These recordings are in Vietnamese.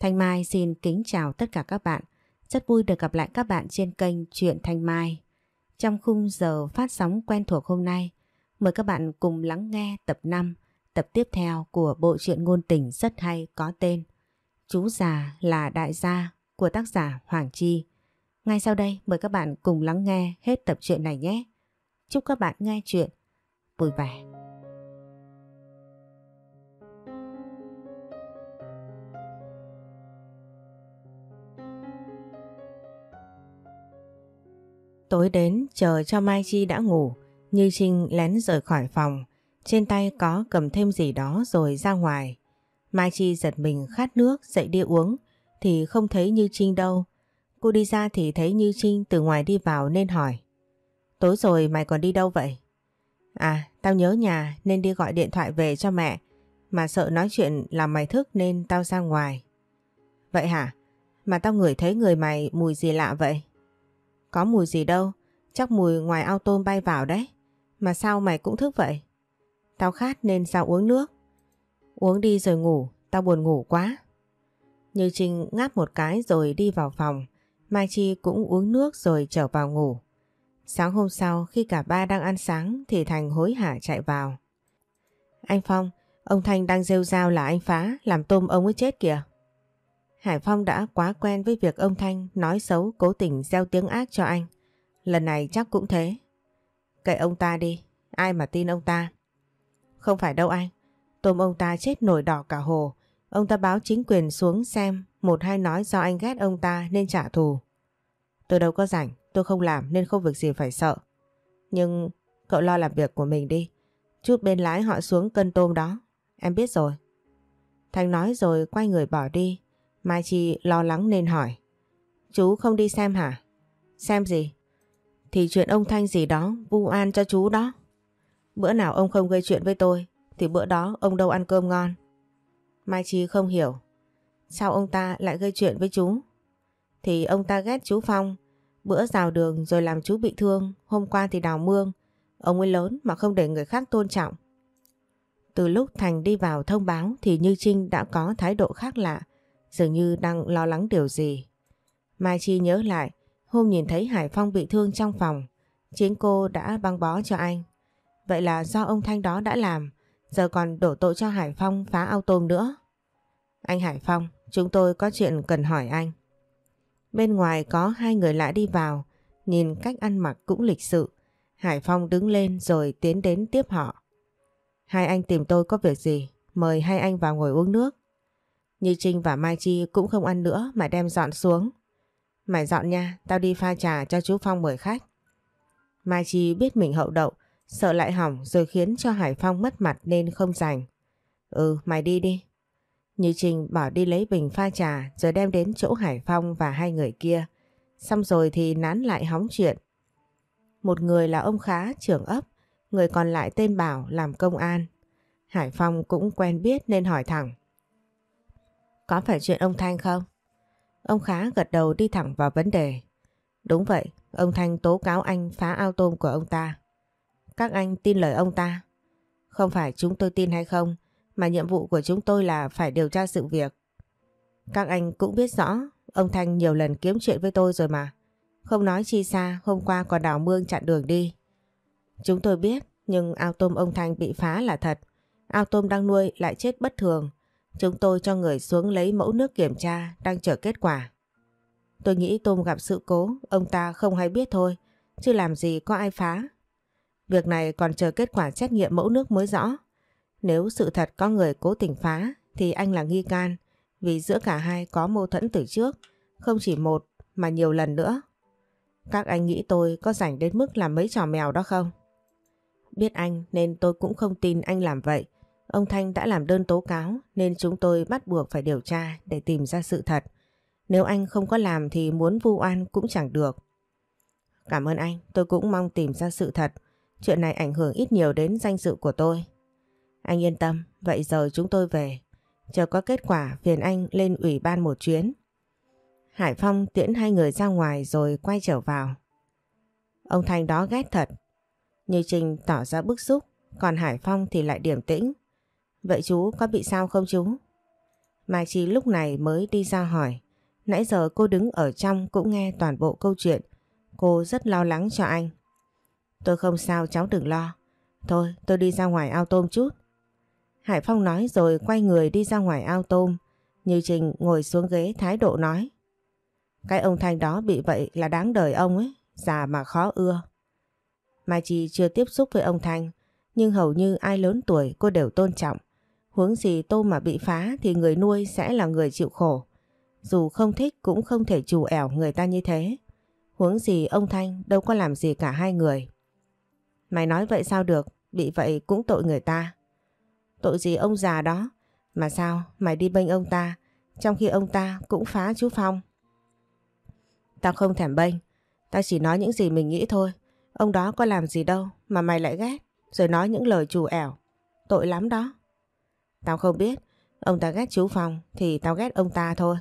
Thanh Mai xin kính chào tất cả các bạn. Rất vui được gặp lại các bạn trên kênh Truyện Thanh Mai. Trong khung giờ phát sóng quen thuộc hôm nay, mời các bạn cùng lắng nghe tập 5, tập tiếp theo của bộ truyện ngôn tình rất hay có tên Chú già là đại gia của tác giả Hoàng Chi. Ngay sau đây mời các bạn cùng lắng nghe hết tập truyện này nhé. Chúc các bạn nghe chuyện vui vẻ. Tối đến chờ cho Mai Chi đã ngủ, Như Trinh lén rời khỏi phòng, trên tay có cầm thêm gì đó rồi ra ngoài. Mai Chi giật mình khát nước dậy đi uống thì không thấy Như Trinh đâu. Cô đi ra thì thấy Như Trinh từ ngoài đi vào nên hỏi. Tối rồi mày còn đi đâu vậy? À, tao nhớ nhà nên đi gọi điện thoại về cho mẹ mà sợ nói chuyện làm mày thức nên tao ra ngoài. Vậy hả? Mà tao ngửi thấy người mày mùi gì lạ vậy? Có mùi gì đâu, chắc mùi ngoài ao tôm bay vào đấy. Mà sao mày cũng thức vậy? Tao khát nên sao uống nước. Uống đi rồi ngủ, tao buồn ngủ quá. Như Trinh ngáp một cái rồi đi vào phòng. Mai Chi cũng uống nước rồi trở vào ngủ. Sáng hôm sau khi cả ba đang ăn sáng thì Thành hối hả chạy vào. Anh Phong, ông Thanh đang rêu rao là anh phá làm tôm ông ấy chết kìa. Hải Phong đã quá quen với việc ông Thanh nói xấu cố tình gieo tiếng ác cho anh. Lần này chắc cũng thế. Kệ ông ta đi, ai mà tin ông ta. Không phải đâu anh, tôm ông ta chết nổi đỏ cả hồ. Ông ta báo chính quyền xuống xem một hai nói do anh ghét ông ta nên trả thù. Tôi đâu có rảnh, tôi không làm nên không việc gì phải sợ. Nhưng cậu lo làm việc của mình đi. Chút bên lái họ xuống cân tôm đó. Em biết rồi. Thành nói rồi quay người bỏ đi. Mai Chi lo lắng nên hỏi. Chú không đi xem hả? Xem gì? Thì chuyện ông Thanh gì đó, vu an cho chú đó. Bữa nào ông không gây chuyện với tôi, thì bữa đó ông đâu ăn cơm ngon. Mai Chi không hiểu. Sao ông ta lại gây chuyện với chú? Thì ông ta ghét chú Phong. Bữa rào đường rồi làm chú bị thương. Hôm qua thì đào mương. Ông ấy lớn mà không để người khác tôn trọng. Từ lúc Thành đi vào thông báo thì Như Trinh đã có thái độ khác lạ. Dường như đang lo lắng điều gì. Mai Chi nhớ lại hôm nhìn thấy Hải Phong bị thương trong phòng. Chính cô đã băng bó cho anh. Vậy là do ông Thanh đó đã làm. Giờ còn đổ tội cho Hải Phong phá ao tôm nữa. Anh Hải Phong, chúng tôi có chuyện cần hỏi anh. Bên ngoài có hai người lạ đi vào, nhìn cách ăn mặc cũng lịch sự. Hải Phong đứng lên rồi tiến đến tiếp họ. Hai anh tìm tôi có việc gì? Mời hai anh vào ngồi uống nước. Như Trinh và Mai Chi cũng không ăn nữa mà đem dọn xuống. Mày dọn nha, tao đi pha trà cho chú Phong mời khách. Mai Chi biết mình hậu đậu, sợ lại hỏng rồi khiến cho Hải Phong mất mặt nên không rảnh. Ừ, mày đi đi. Như Trinh bỏ đi lấy bình pha trà rồi đem đến chỗ Hải Phong và hai người kia. Xong rồi thì nán lại hóng chuyện. Một người là ông Khá, trưởng ấp, người còn lại tên Bảo làm công an. Hải Phong cũng quen biết nên hỏi thẳng. Có phải chuyện ông Thanh không? Ông Khá gật đầu đi thẳng vào vấn đề. Đúng vậy, ông Thanh tố cáo anh phá ao tôm của ông ta. Các anh tin lời ông ta. Không phải chúng tôi tin hay không, mà nhiệm vụ của chúng tôi là phải điều tra sự việc. Các anh cũng biết rõ, ông Thanh nhiều lần kiếm chuyện với tôi rồi mà. Không nói chi xa, hôm qua còn đào mương chặn đường đi. Chúng tôi biết, nhưng ao tôm ông Thanh bị phá là thật. Ao tôm đang nuôi lại chết bất thường. Chúng tôi cho người xuống lấy mẫu nước kiểm tra, đang chờ kết quả. Tôi nghĩ tôm gặp sự cố, ông ta không hay biết thôi, chứ làm gì có ai phá. Việc này còn chờ kết quả xét nghiệm mẫu nước mới rõ. Nếu sự thật có người cố tình phá thì anh là nghi can vì giữa cả hai có mâu thuẫn từ trước, không chỉ một mà nhiều lần nữa. Các anh nghĩ tôi có rảnh đến mức làm mấy trò mèo đó không? Biết anh nên tôi cũng không tin anh làm vậy. Ông Thanh đã làm đơn tố cáo nên chúng tôi bắt buộc phải điều tra để tìm ra sự thật. Nếu anh không có làm thì muốn vu oan cũng chẳng được. Cảm ơn anh, tôi cũng mong tìm ra sự thật. Chuyện này ảnh hưởng ít nhiều đến danh dự của tôi. Anh yên tâm, vậy giờ chúng tôi về. Chờ có kết quả phiền anh lên ủy ban một chuyến. Hải Phong tiễn hai người ra ngoài rồi quay trở vào. Ông Thanh đó ghét thật. Như Trinh tỏ ra bức xúc, còn Hải Phong thì lại điềm tĩnh. Vậy chú có bị sao không chú? Mai Chi lúc này mới đi ra hỏi. Nãy giờ cô đứng ở trong cũng nghe toàn bộ câu chuyện. Cô rất lo lắng cho anh. Tôi không sao cháu đừng lo. Thôi tôi đi ra ngoài ao tôm chút. Hải Phong nói rồi quay người đi ra ngoài ao tôm. Như Trình ngồi xuống ghế thái độ nói. Cái ông Thanh đó bị vậy là đáng đời ông ấy, già mà khó ưa. Mai Chi chưa tiếp xúc với ông Thanh, nhưng hầu như ai lớn tuổi cô đều tôn trọng. Huống gì tôm mà bị phá thì người nuôi sẽ là người chịu khổ. Dù không thích cũng không thể chủ ẻo người ta như thế. Huống gì ông Thanh đâu có làm gì cả hai người. Mày nói vậy sao được, bị vậy cũng tội người ta. Tội gì ông già đó, mà sao mày đi bênh ông ta, trong khi ông ta cũng phá chú Phong. Tao không thèm bênh, tao chỉ nói những gì mình nghĩ thôi. Ông đó có làm gì đâu mà mày lại ghét, rồi nói những lời trù ẻo. Tội lắm đó. Tao không biết, ông ta ghét chú Phong thì tao ghét ông ta thôi.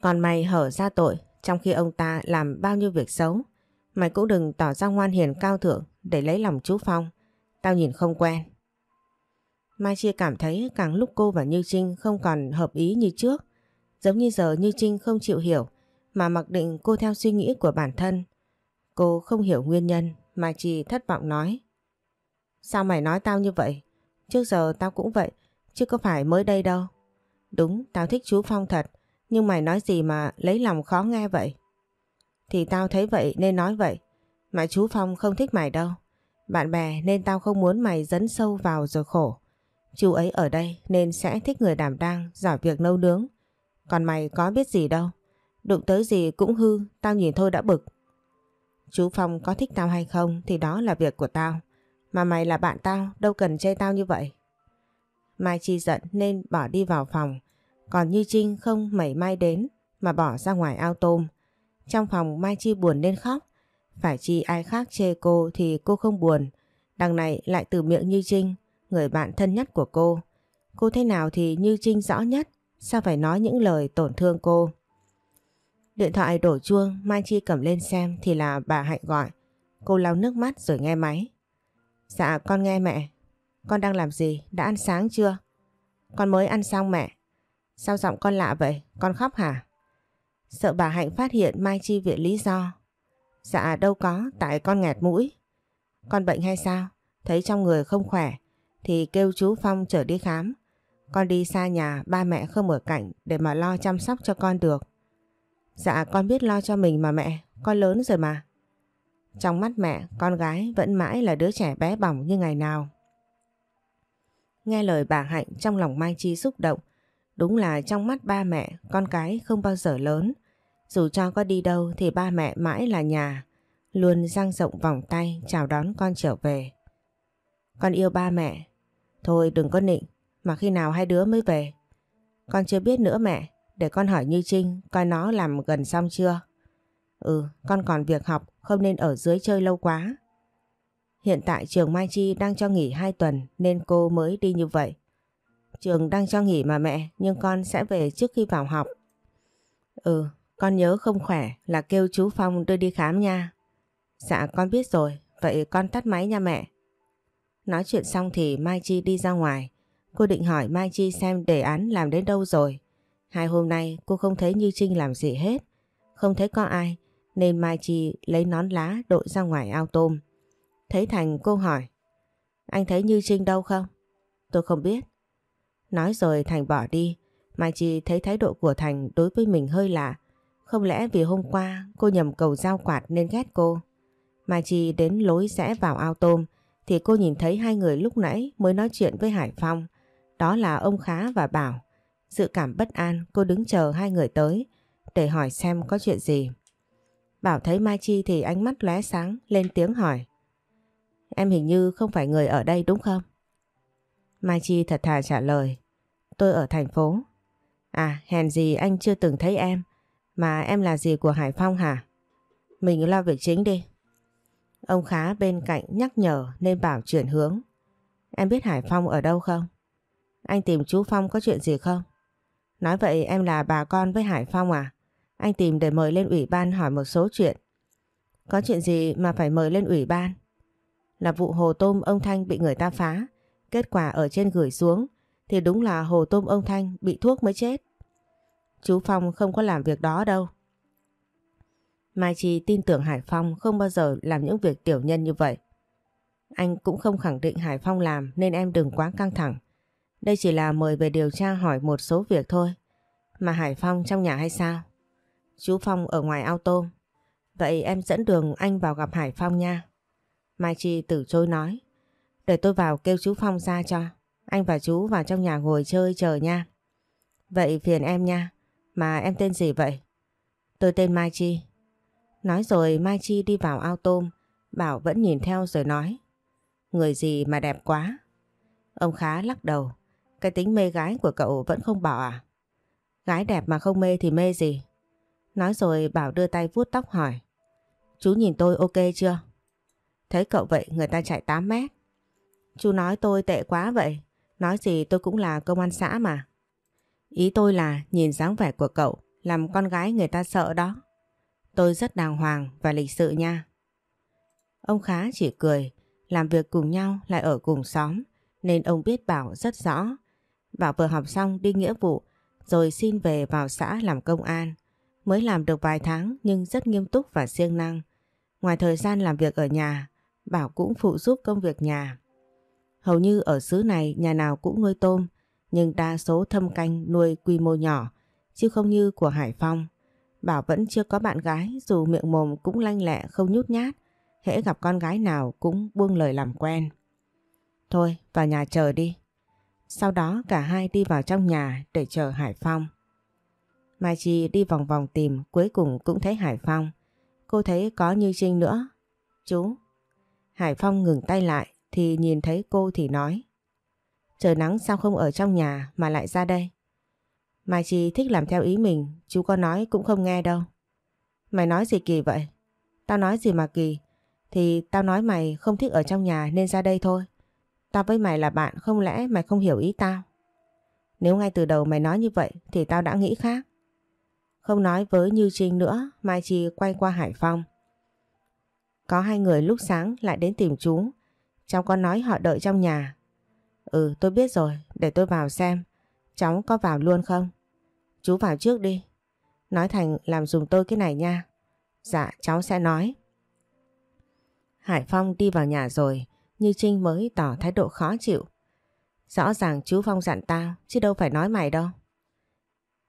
Còn mày hở ra tội trong khi ông ta làm bao nhiêu việc xấu. Mày cũng đừng tỏ ra ngoan hiền cao thượng để lấy lòng chú Phong. Tao nhìn không quen. Mai Chia cảm thấy càng lúc cô và Như Trinh không còn hợp ý như trước. Giống như giờ Như Trinh không chịu hiểu mà mặc định cô theo suy nghĩ của bản thân. Cô không hiểu nguyên nhân Mai Chi thất vọng nói. Sao mày nói tao như vậy? Trước giờ tao cũng vậy, chứ có phải mới đây đâu. Đúng, tao thích chú Phong thật, nhưng mày nói gì mà lấy lòng khó nghe vậy? Thì tao thấy vậy nên nói vậy, mà chú Phong không thích mày đâu. Bạn bè nên tao không muốn mày dấn sâu vào rồi khổ. Chú ấy ở đây nên sẽ thích người đảm đang, giỏi việc nấu nướng. Còn mày có biết gì đâu. Đụng tới gì cũng hư, tao nhìn thôi đã bực. Chú Phong có thích tao hay không thì đó là việc của tao. Mà mày là bạn tao, đâu cần chê tao như vậy. Mai Chi giận nên bỏ đi vào phòng. Còn Như Trinh không mẩy mai đến mà bỏ ra ngoài ao tôm. Trong phòng Mai Chi buồn nên khóc. Phải chi ai khác chê cô thì cô không buồn. Đằng này lại từ miệng Như Trinh, người bạn thân nhất của cô. Cô thế nào thì Như Trinh rõ nhất. Sao phải nói những lời tổn thương cô? Điện thoại đổ chuông, Mai Chi cầm lên xem thì là bà Hạnh gọi. Cô lau nước mắt rồi nghe máy. Dạ con nghe mẹ. Con đang làm gì? Đã ăn sáng chưa? Con mới ăn xong mẹ. Sao giọng con lạ vậy? Con khóc hả? Sợ bà Hạnh phát hiện Mai Chi viện lý do. Dạ đâu có, tại con nghẹt mũi. Con bệnh hay sao? Thấy trong người không khỏe thì kêu chú Phong trở đi khám. Con đi xa nhà, ba mẹ không ở cạnh để mà lo chăm sóc cho con được. Dạ con biết lo cho mình mà mẹ, con lớn rồi mà. Trong mắt mẹ, con gái vẫn mãi là đứa trẻ bé bỏng như ngày nào. Nghe lời bà Hạnh trong lòng Mai Chi xúc động. Đúng là trong mắt ba mẹ, con cái không bao giờ lớn. Dù cho có đi đâu thì ba mẹ mãi là nhà, luôn dang rộng vòng tay chào đón con trở về. Con yêu ba mẹ. Thôi đừng có nịnh, mà khi nào hai đứa mới về. Con chưa biết nữa mẹ, để con hỏi Như Trinh coi nó làm gần xong chưa. Ừ, con còn việc học, không nên ở dưới chơi lâu quá. Hiện tại trường Mai Chi đang cho nghỉ 2 tuần nên cô mới đi như vậy. Trường đang cho nghỉ mà mẹ, nhưng con sẽ về trước khi vào học. Ừ, con nhớ không khỏe là kêu chú Phong đưa đi khám nha. Dạ con biết rồi, vậy con tắt máy nha mẹ. Nói chuyện xong thì Mai Chi đi ra ngoài. Cô định hỏi Mai Chi xem đề án làm đến đâu rồi. Hai hôm nay cô không thấy Như Trinh làm gì hết. Không thấy có ai nên Mai Chi lấy nón lá đội ra ngoài ao tôm. Thấy Thành cô hỏi Anh thấy Như Trinh đâu không? Tôi không biết. Nói rồi Thành bỏ đi. Mai Chi thấy thái độ của Thành đối với mình hơi lạ. Không lẽ vì hôm qua cô nhầm cầu giao quạt nên ghét cô? Mai Chi đến lối rẽ vào ao tôm thì cô nhìn thấy hai người lúc nãy mới nói chuyện với Hải Phong. Đó là ông Khá và Bảo. Dự cảm bất an, cô đứng chờ hai người tới để hỏi xem có chuyện gì. Bảo thấy Mai Chi thì ánh mắt lóe sáng, lên tiếng hỏi. Em hình như không phải người ở đây đúng không? Mai Chi thật thà trả lời. Tôi ở thành phố. À hèn gì anh chưa từng thấy em. Mà em là gì của Hải Phong hả? Mình lo việc chính đi. Ông Khá bên cạnh nhắc nhở nên bảo chuyển hướng. Em biết Hải Phong ở đâu không? Anh tìm chú Phong có chuyện gì không? Nói vậy em là bà con với Hải Phong à? Anh tìm để mời lên ủy ban hỏi một số chuyện. Có chuyện gì mà phải mời lên ủy ban? Là vụ hồ tôm ông Thanh bị người ta phá. Kết quả ở trên gửi xuống, thì đúng là hồ tôm ông Thanh bị thuốc mới chết. Chú Phong không có làm việc đó đâu. Mai Chi tin tưởng Hải Phong không bao giờ làm những việc tiểu nhân như vậy. Anh cũng không khẳng định Hải Phong làm nên em đừng quá căng thẳng. Đây chỉ là mời về điều tra hỏi một số việc thôi. Mà Hải Phong trong nhà hay sao? Chú Phong ở ngoài ao tôm. Vậy em dẫn đường anh vào gặp Hải Phong nha. Mai Chi từ chối nói. Để tôi vào kêu chú Phong ra cho. Anh và chú vào trong nhà ngồi chơi chờ nha. Vậy phiền em nha. Mà em tên gì vậy? Tôi tên Mai Chi. Nói rồi Mai Chi đi vào ao tôm. Bảo vẫn nhìn theo rồi nói. Người gì mà đẹp quá. Ông Khá lắc đầu. Cái tính mê gái của cậu vẫn không bỏ à? Gái đẹp mà không mê thì mê gì? Nói rồi Bảo đưa tay vuốt tóc hỏi. Chú nhìn tôi ok chưa? Thấy cậu vậy người ta chạy 8 mét. Chú nói tôi tệ quá vậy. Nói gì tôi cũng là công an xã mà. Ý tôi là nhìn dáng vẻ của cậu làm con gái người ta sợ đó. Tôi rất đàng hoàng và lịch sự nha. Ông Khá chỉ cười, làm việc cùng nhau lại ở cùng xóm nên ông biết Bảo rất rõ. Bảo vừa học xong đi nghĩa vụ rồi xin về vào xã làm công an. Mới làm được vài tháng nhưng rất nghiêm túc và siêng năng. Ngoài thời gian làm việc ở nhà, Bảo cũng phụ giúp công việc nhà. Hầu như ở xứ này nhà nào cũng nuôi tôm, nhưng đa số thâm canh nuôi quy mô nhỏ, chứ không như của Hải Phong. Bảo vẫn chưa có bạn gái dù miệng mồm cũng lanh lẹ không nhút nhát, hễ gặp con gái nào cũng buông lời làm quen. Thôi vào nhà chờ đi. Sau đó cả hai đi vào trong nhà để chờ Hải Phong. Mai Chi đi vòng vòng tìm cuối cùng cũng thấy Hải Phong. Cô thấy có Như Trinh nữa. Chú. Hải Phong ngừng tay lại thì nhìn thấy cô thì nói. Trời nắng sao không ở trong nhà mà lại ra đây? Mai Chi thích làm theo ý mình, chú có nói cũng không nghe đâu. Mày nói gì kỳ vậy? Tao nói gì mà kỳ? Thì tao nói mày không thích ở trong nhà nên ra đây thôi. Tao với mày là bạn không lẽ mày không hiểu ý tao? Nếu ngay từ đầu mày nói như vậy thì tao đã nghĩ khác. Không nói với Như Trinh nữa, Mai Chi quay qua Hải Phong. Có hai người lúc sáng lại đến tìm chú. Cháu có nói họ đợi trong nhà. Ừ tôi biết rồi, để tôi vào xem. Cháu có vào luôn không? Chú vào trước đi. Nói Thành làm dùng tôi cái này nha. Dạ cháu sẽ nói. Hải Phong đi vào nhà rồi, Như Trinh mới tỏ thái độ khó chịu. Rõ ràng chú Phong dặn tao, chứ đâu phải nói mày đâu.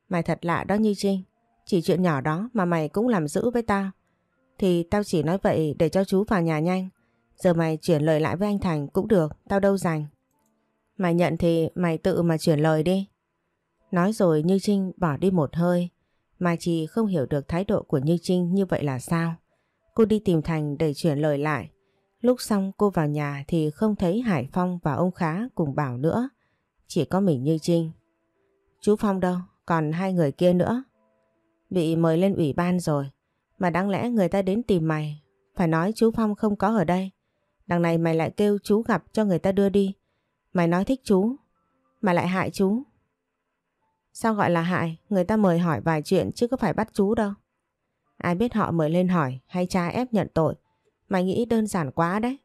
Mày thật lạ đó Như Trinh. Chỉ chuyện nhỏ đó mà mày cũng làm giữ với tao. Thì tao chỉ nói vậy để cho chú vào nhà nhanh. Giờ mày chuyển lời lại với anh Thành cũng được, tao đâu dành. Mày nhận thì mày tự mà chuyển lời đi. Nói rồi Như Trinh bỏ đi một hơi. Mai Chi không hiểu được thái độ của Như Trinh như vậy là sao. Cô đi tìm Thành để chuyển lời lại. Lúc xong cô vào nhà thì không thấy Hải Phong và ông Khá cùng Bảo nữa. Chỉ có mình Như Trinh. Chú Phong đâu? Còn hai người kia nữa. Bị mời lên ủy ban rồi. Mà đáng lẽ người ta đến tìm mày. Phải nói chú Phong không có ở đây. Đằng này mày lại kêu chú gặp cho người ta đưa đi. Mày nói thích chú. Mà lại hại chú. Sao gọi là hại? Người ta mời hỏi vài chuyện chứ có phải bắt chú đâu. Ai biết họ mời lên hỏi hay cha ép nhận tội. Mày nghĩ đơn giản quá đấy.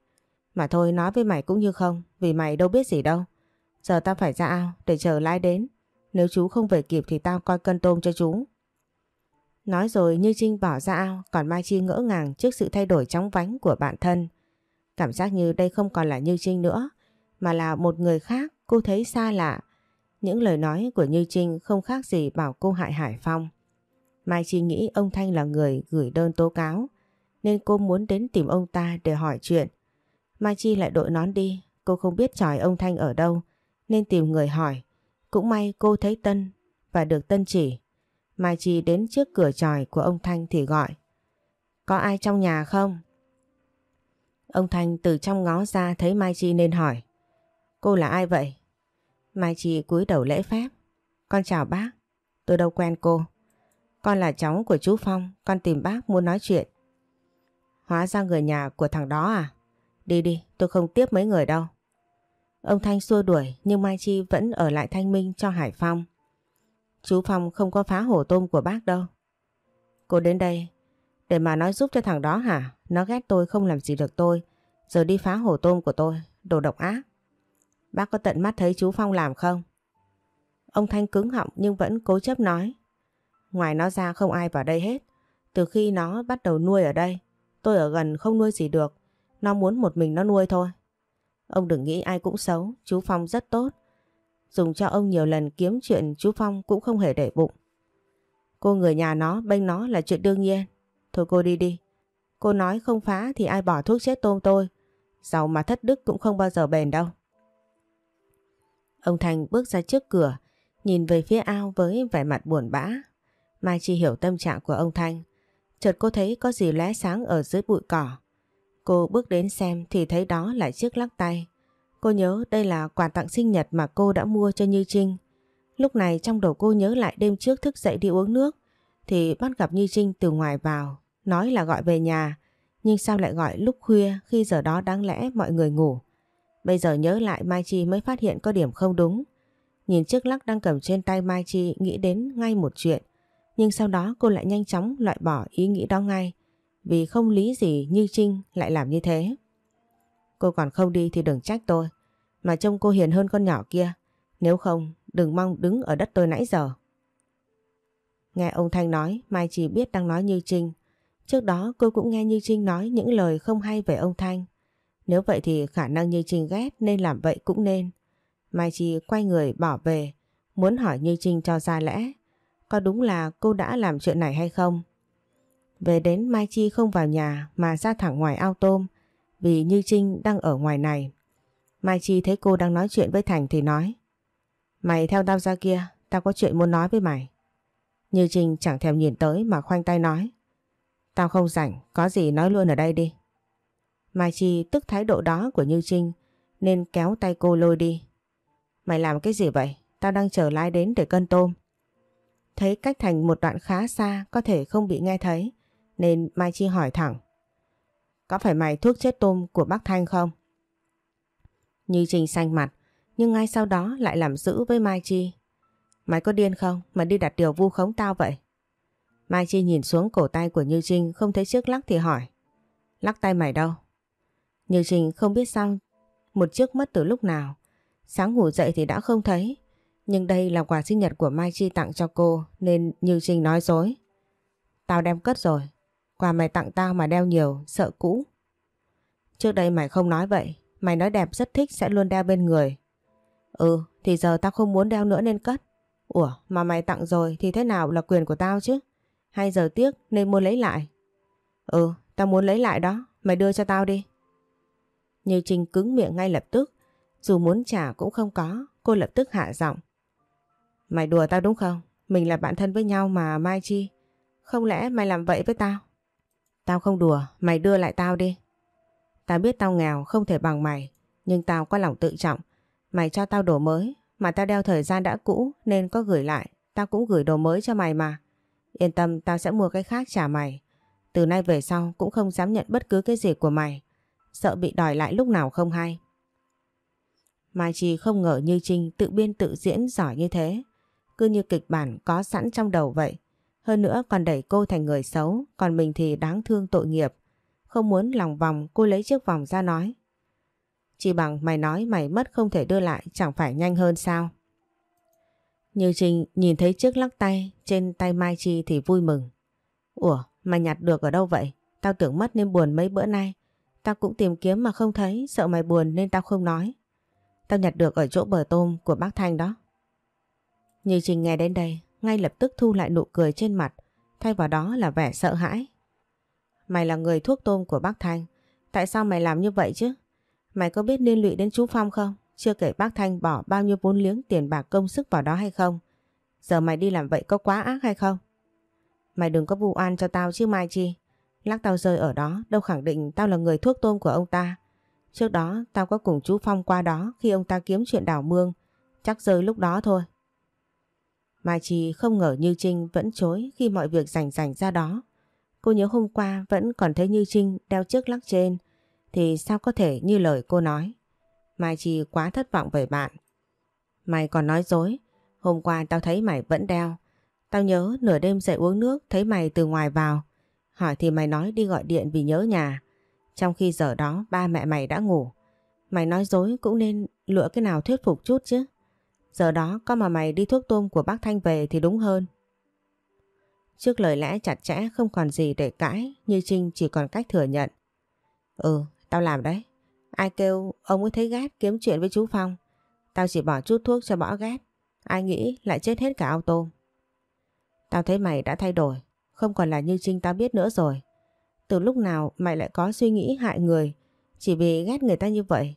Mà thôi nói với mày cũng như không. Vì mày đâu biết gì đâu. Giờ tao phải ra ao để chờ lái đến. Nếu chú không về kịp thì tao coi cân tôm cho chú. Nói rồi Như Trinh bỏ ra ao, còn Mai Chi ngỡ ngàng trước sự thay đổi chóng vánh của bạn thân. Cảm giác như đây không còn là Như Trinh nữa, mà là một người khác cô thấy xa lạ. Những lời nói của Như Trinh không khác gì bảo cô hại Hải Phong. Mai Chi nghĩ ông Thanh là người gửi đơn tố cáo, nên cô muốn đến tìm ông ta để hỏi chuyện. Mai Chi lại đội nón đi, cô không biết tròi ông Thanh ở đâu, nên tìm người hỏi. Cũng may cô thấy Tân và được Tân chỉ. Mai Chi đến trước cửa tròi của ông Thanh thì gọi. Có ai trong nhà không? Ông Thanh từ trong ngó ra thấy Mai Chi nên hỏi. Cô là ai vậy? Mai Chi cúi đầu lễ phép. Con chào bác. Tôi đâu quen cô. Con là cháu của chú Phong. Con tìm bác muốn nói chuyện. Hóa ra người nhà của thằng đó à? Đi đi, tôi không tiếp mấy người đâu. Ông Thanh xua đuổi nhưng Mai Chi vẫn ở lại thanh minh cho Hải Phong. Chú Phong không có phá hổ tôm của bác đâu. Cô đến đây để mà nói giúp cho thằng đó hả? Nó ghét tôi không làm gì được tôi. Giờ đi phá hổ tôm của tôi. Đồ độc ác. Bác có tận mắt thấy chú Phong làm không? Ông Thanh cứng họng nhưng vẫn cố chấp nói. Ngoài nó ra không ai vào đây hết. Từ khi nó bắt đầu nuôi ở đây, tôi ở gần không nuôi gì được. Nó muốn một mình nó nuôi thôi. Ông đừng nghĩ ai cũng xấu, chú Phong rất tốt. Dùng cho ông nhiều lần kiếm chuyện chú Phong cũng không hề để bụng. Cô người nhà nó bênh nó là chuyện đương nhiên. Thôi cô đi đi. Cô nói không phá thì ai bỏ thuốc chết tôm tôi. Giàu mà thất đức cũng không bao giờ bền đâu. Ông Thành bước ra trước cửa, nhìn về phía ao với vẻ mặt buồn bã. Mai Chi hiểu tâm trạng của ông Thanh. Chợt cô thấy có gì lóe sáng ở dưới bụi cỏ. Cô bước đến xem thì thấy đó là chiếc lắc tay. Cô nhớ đây là quà tặng sinh nhật mà cô đã mua cho Như Trinh. Lúc này trong đầu cô nhớ lại đêm trước thức dậy đi uống nước thì bắt gặp Như Trinh từ ngoài vào, nói là gọi về nhà. Nhưng sao lại gọi lúc khuya khi giờ đó đáng lẽ mọi người ngủ. Bây giờ nhớ lại Mai Chi mới phát hiện có điểm không đúng. Nhìn chiếc lắc đang cầm trên tay Mai Chi nghĩ đến ngay một chuyện. Nhưng sau đó cô lại nhanh chóng loại bỏ ý nghĩ đó ngay. Vì không lý gì Như Trinh lại làm như thế. Cô còn không đi thì đừng trách tôi. Mà trông cô hiền hơn con nhỏ kia. Nếu không đừng mong đứng ở đất tôi nãy giờ. Nghe ông Thanh nói Mai chỉ biết đang nói Như Trinh. Trước đó cô cũng nghe Như Trinh nói những lời không hay về ông Thanh. Nếu vậy thì khả năng Như Trinh ghét nên làm vậy cũng nên. Mai Chi quay người bỏ về, muốn hỏi Như Trinh cho ra lẽ. Có đúng là cô đã làm chuyện này hay không? Về đến Mai Chi không vào nhà mà ra thẳng ngoài ao tôm vì Như Trinh đang ở ngoài này. Mai Chi thấy cô đang nói chuyện với Thành thì nói Mày theo tao ra kia, tao có chuyện muốn nói với mày. Như Trinh chẳng thèm nhìn tới mà khoanh tay nói Tao không rảnh, có gì nói luôn ở đây đi. Mai Chi tức thái độ đó của Như Trinh nên kéo tay cô lôi đi. Mày làm cái gì vậy? Tao đang chờ lái đến để cân tôm. Thấy cách thành một đoạn khá xa có thể không bị nghe thấy nên Mai Chi hỏi thẳng. Có phải mày thuốc chết tôm của bác Thanh không? Như Trinh xanh mặt, nhưng ngay sau đó lại làm giữ với Mai Chi. Mày có điên không mà đi đặt điều vu khống tao vậy? Mai Chi nhìn xuống cổ tay của Như Trinh, không thấy chiếc lắc thì hỏi. Lắc tay mày đâu? Như Trinh không biết sao, một chiếc mất từ lúc nào. Sáng ngủ dậy thì đã không thấy. Nhưng đây là quà sinh nhật của Mai Chi tặng cho cô, nên Như Trinh nói dối. Tao đem cất rồi. Quà mày tặng tao mà đeo nhiều, sợ cũ. Trước đây mày không nói vậy. Mày nói đẹp rất thích sẽ luôn đeo bên người. Ừ, thì giờ tao không muốn đeo nữa nên cất. Ủa, mà mày tặng rồi thì thế nào là quyền của tao chứ? Hay giờ tiếc nên mua lấy lại? Ừ, tao muốn lấy lại đó. Mày đưa cho tao đi. Như Trinh cứng miệng ngay lập tức. Dù muốn trả cũng không có, cô lập tức hạ giọng. Mày đùa tao đúng không? Mình là bạn thân với nhau mà Mai Chi. Không lẽ mày làm vậy với tao? Tao không đùa, mày đưa lại tao đi. Tao biết tao nghèo không thể bằng mày, nhưng tao có lòng tự trọng. Mày cho tao đồ mới, mà tao đeo thời gian đã cũ nên có gửi lại. Tao cũng gửi đồ mới cho mày mà. Yên tâm tao sẽ mua cái khác trả mày. Từ nay về sau cũng không dám nhận bất cứ cái gì của mày. Sợ bị đòi lại lúc nào không hay. Mai Chi không ngờ Như Trinh tự biên tự diễn giỏi như thế. Cứ như kịch bản có sẵn trong đầu vậy. Hơn nữa còn đẩy cô thành người xấu, còn mình thì đáng thương tội nghiệp. Không muốn lòng vòng cô lấy chiếc vòng ra nói. Chỉ bằng mày nói mày mất không thể đưa lại chẳng phải nhanh hơn sao? Như Trinh nhìn thấy chiếc lắc tay trên tay Mai Chi thì vui mừng. Ủa, mày nhặt được ở đâu vậy? Tao tưởng mất nên buồn mấy bữa nay. Tao cũng tìm kiếm mà không thấy, sợ mày buồn nên tao không nói. Tao nhặt được ở chỗ bờ tôm của bác Thanh đó. Như Trinh nghe đến đây, ngay lập tức thu lại nụ cười trên mặt, thay vào đó là vẻ sợ hãi. Mày là người thuốc tôm của bác Thanh, tại sao mày làm như vậy chứ? Mày có biết liên lụy đến chú Phong không? Chưa kể bác Thanh bỏ bao nhiêu vốn liếng tiền bạc công sức vào đó hay không? Giờ mày đi làm vậy có quá ác hay không? Mày đừng có vu oan cho tao chứ Mai Chi. Lắc tao rơi ở đó đâu khẳng định tao là người thuốc tôm của ông ta. Trước đó tao có cùng chú Phong qua đó khi ông ta kiếm chuyện đảo mương. Chắc rơi lúc đó thôi. Mai Chi không ngờ Như Trinh vẫn chối khi mọi việc rảnh rảnh ra đó. Cô nhớ hôm qua vẫn còn thấy Như Trinh đeo chiếc lắc trên thì sao có thể như lời cô nói. Mai Chi quá thất vọng về bạn. Mày còn nói dối, hôm qua tao thấy mày vẫn đeo. Tao nhớ nửa đêm dậy uống nước thấy mày từ ngoài vào. Hỏi thì mày nói đi gọi điện vì nhớ nhà. Trong khi giờ đó ba mẹ mày đã ngủ. Mày nói dối cũng nên lựa cái nào thuyết phục chút chứ. Giờ đó có mà mày đi thuốc tôm của bác Thanh về thì đúng hơn. Trước lời lẽ chặt chẽ không còn gì để cãi, Như Trinh chỉ còn cách thừa nhận. Ừ, tao làm đấy. Ai kêu ông ấy thấy ghét kiếm chuyện với chú Phong. Tao chỉ bỏ chút thuốc cho bỏ ghét. Ai nghĩ lại chết hết cả ao tôm. Tao thấy mày đã thay đổi. Không còn là như Trinh tao biết nữa rồi. Từ lúc nào mày lại có suy nghĩ hại người chỉ vì ghét người ta như vậy.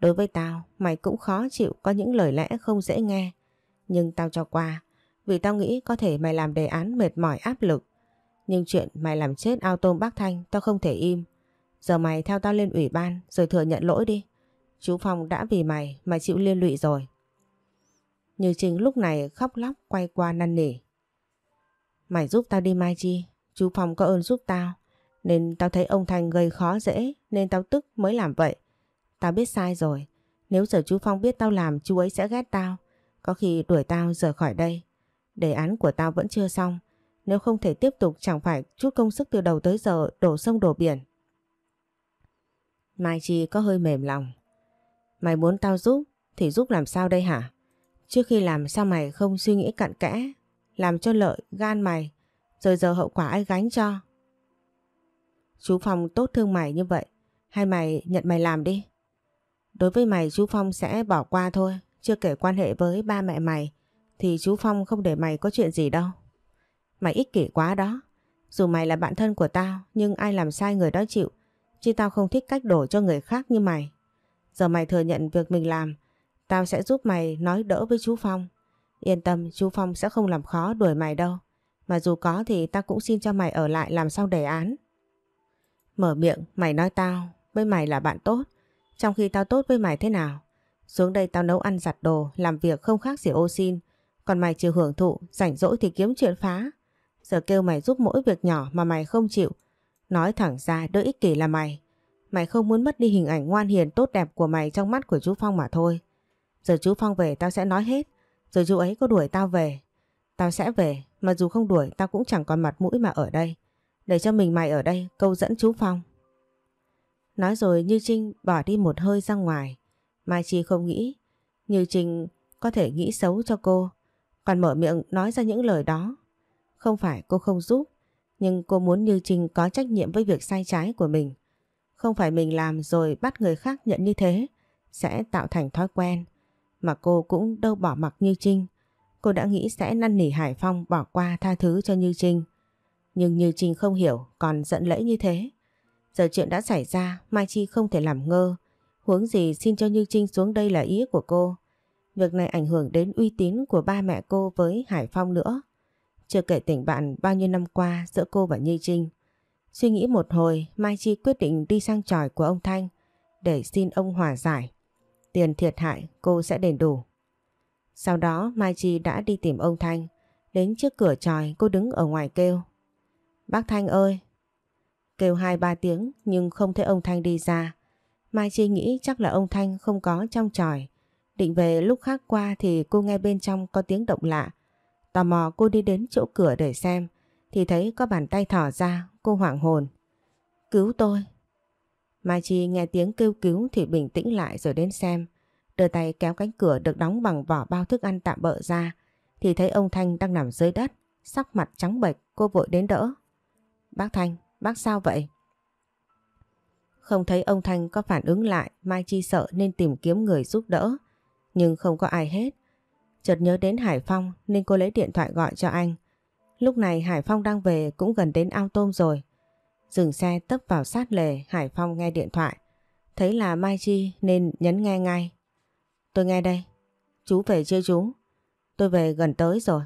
Đối với tao, mày cũng khó chịu có những lời lẽ không dễ nghe. Nhưng tao cho qua, vì tao nghĩ có thể mày làm đề án mệt mỏi áp lực. Nhưng chuyện mày làm chết ao tôm bác Thanh tao không thể im. Giờ mày theo tao lên ủy ban rồi thừa nhận lỗi đi. Chú Phong đã vì mày mà chịu liên lụy rồi. Như Trinh lúc này khóc lóc quay qua năn nỉ. Mày giúp tao đi Mai Chi, chú Phong có ơn giúp tao. Nên tao thấy ông Thanh gây khó dễ nên tao tức mới làm vậy. Tao biết sai rồi. Nếu giờ chú Phong biết tao làm chú ấy sẽ ghét tao. Có khi đuổi tao rời khỏi đây. Đề án của tao vẫn chưa xong. Nếu không thể tiếp tục chẳng phải chút công sức từ đầu tới giờ đổ sông đổ biển. Mai Chi có hơi mềm lòng. Mày muốn tao giúp thì giúp làm sao đây hả? Trước khi làm sao mày không suy nghĩ cặn kẽ, làm cho lợi gan mày, rồi giờ hậu quả ai gánh cho? Chú Phong tốt thương mày như vậy, hay mày nhận mày làm đi? Đối với mày chú Phong sẽ bỏ qua thôi, chưa kể quan hệ với ba mẹ mày, thì chú Phong không để mày có chuyện gì đâu. Mày ích kỷ quá đó, dù mày là bạn thân của tao, nhưng ai làm sai người đó chịu, chứ tao không thích cách đổ cho người khác như mày. Giờ mày thừa nhận việc mình làm, tao sẽ giúp mày nói đỡ với chú Phong. Yên tâm, chú Phong sẽ không làm khó đuổi mày đâu. Mà dù có thì tao cũng xin cho mày ở lại làm sau đề án. Mở miệng, mày nói tao, với mày là bạn tốt. Trong khi tao tốt với mày thế nào? Xuống đây tao nấu ăn giặt đồ, làm việc không khác gì ô xin. Còn mày chưa hưởng thụ, rảnh rỗi thì kiếm chuyện phá. Giờ kêu mày giúp mỗi việc nhỏ mà mày không chịu. Nói thẳng ra đỡ ích kỷ là mày. Mày không muốn mất đi hình ảnh ngoan hiền tốt đẹp của mày trong mắt của chú Phong mà thôi. Giờ chú Phong về tao sẽ nói hết. Rồi chú ấy có đuổi tao về. Tao sẽ về, mà dù không đuổi tao cũng chẳng còn mặt mũi mà ở đây. Để cho mình mày ở đây câu dẫn chú Phong. Nói rồi Như Trinh bỏ đi một hơi ra ngoài. Mai Chi không nghĩ. Như Trinh có thể nghĩ xấu cho cô. Còn mở miệng nói ra những lời đó. Không phải cô không giúp. Nhưng cô muốn Như Trinh có trách nhiệm với việc sai trái của mình. Không phải mình làm rồi bắt người khác nhận như thế. Sẽ tạo thành thói quen. Mà cô cũng đâu bỏ mặc Như Trinh. Cô đã nghĩ sẽ năn nỉ Hải Phong bỏ qua tha thứ cho Như Trinh. Nhưng Như Trinh không hiểu còn giận lẫy như thế. Giờ chuyện đã xảy ra, Mai Chi không thể làm ngơ. Huống gì xin cho Như Trinh xuống đây là ý của cô. Việc này ảnh hưởng đến uy tín của ba mẹ cô với Hải Phong nữa. Chưa kể tình bạn bao nhiêu năm qua giữa cô và Như Trinh. Suy nghĩ một hồi, Mai Chi quyết định đi sang tròi của ông Thanh để xin ông hòa giải. Tiền thiệt hại, cô sẽ đền đủ. Sau đó, Mai Chi đã đi tìm ông Thanh. Đến trước cửa tròi, cô đứng ở ngoài kêu. Bác Thanh ơi! Kêu hai ba tiếng nhưng không thấy ông Thanh đi ra. Mai Chi nghĩ chắc là ông Thanh không có trong tròi. Định về lúc khác qua thì cô nghe bên trong có tiếng động lạ. Tò mò cô đi đến chỗ cửa để xem thì thấy có bàn tay thỏ ra cô hoảng hồn. Cứu tôi! Mai Chi nghe tiếng kêu cứu thì bình tĩnh lại rồi đến xem. Đưa tay kéo cánh cửa được đóng bằng vỏ bao thức ăn tạm bỡ ra thì thấy ông Thanh đang nằm dưới đất, sắc mặt trắng bệch, cô vội đến đỡ. Bác Thanh, bác sao vậy? Không thấy ông Thanh có phản ứng lại, Mai Chi sợ nên tìm kiếm người giúp đỡ, nhưng không có ai hết. Chợt nhớ đến Hải Phong nên cô lấy điện thoại gọi cho anh. Lúc này Hải Phong đang về cũng gần đến ao tôm rồi. Dừng xe tấp vào sát lề Hải Phong nghe điện thoại. Thấy là Mai Chi nên nhấn nghe ngay. Tôi nghe đây. Chú về chưa chú? Tôi về gần tới rồi.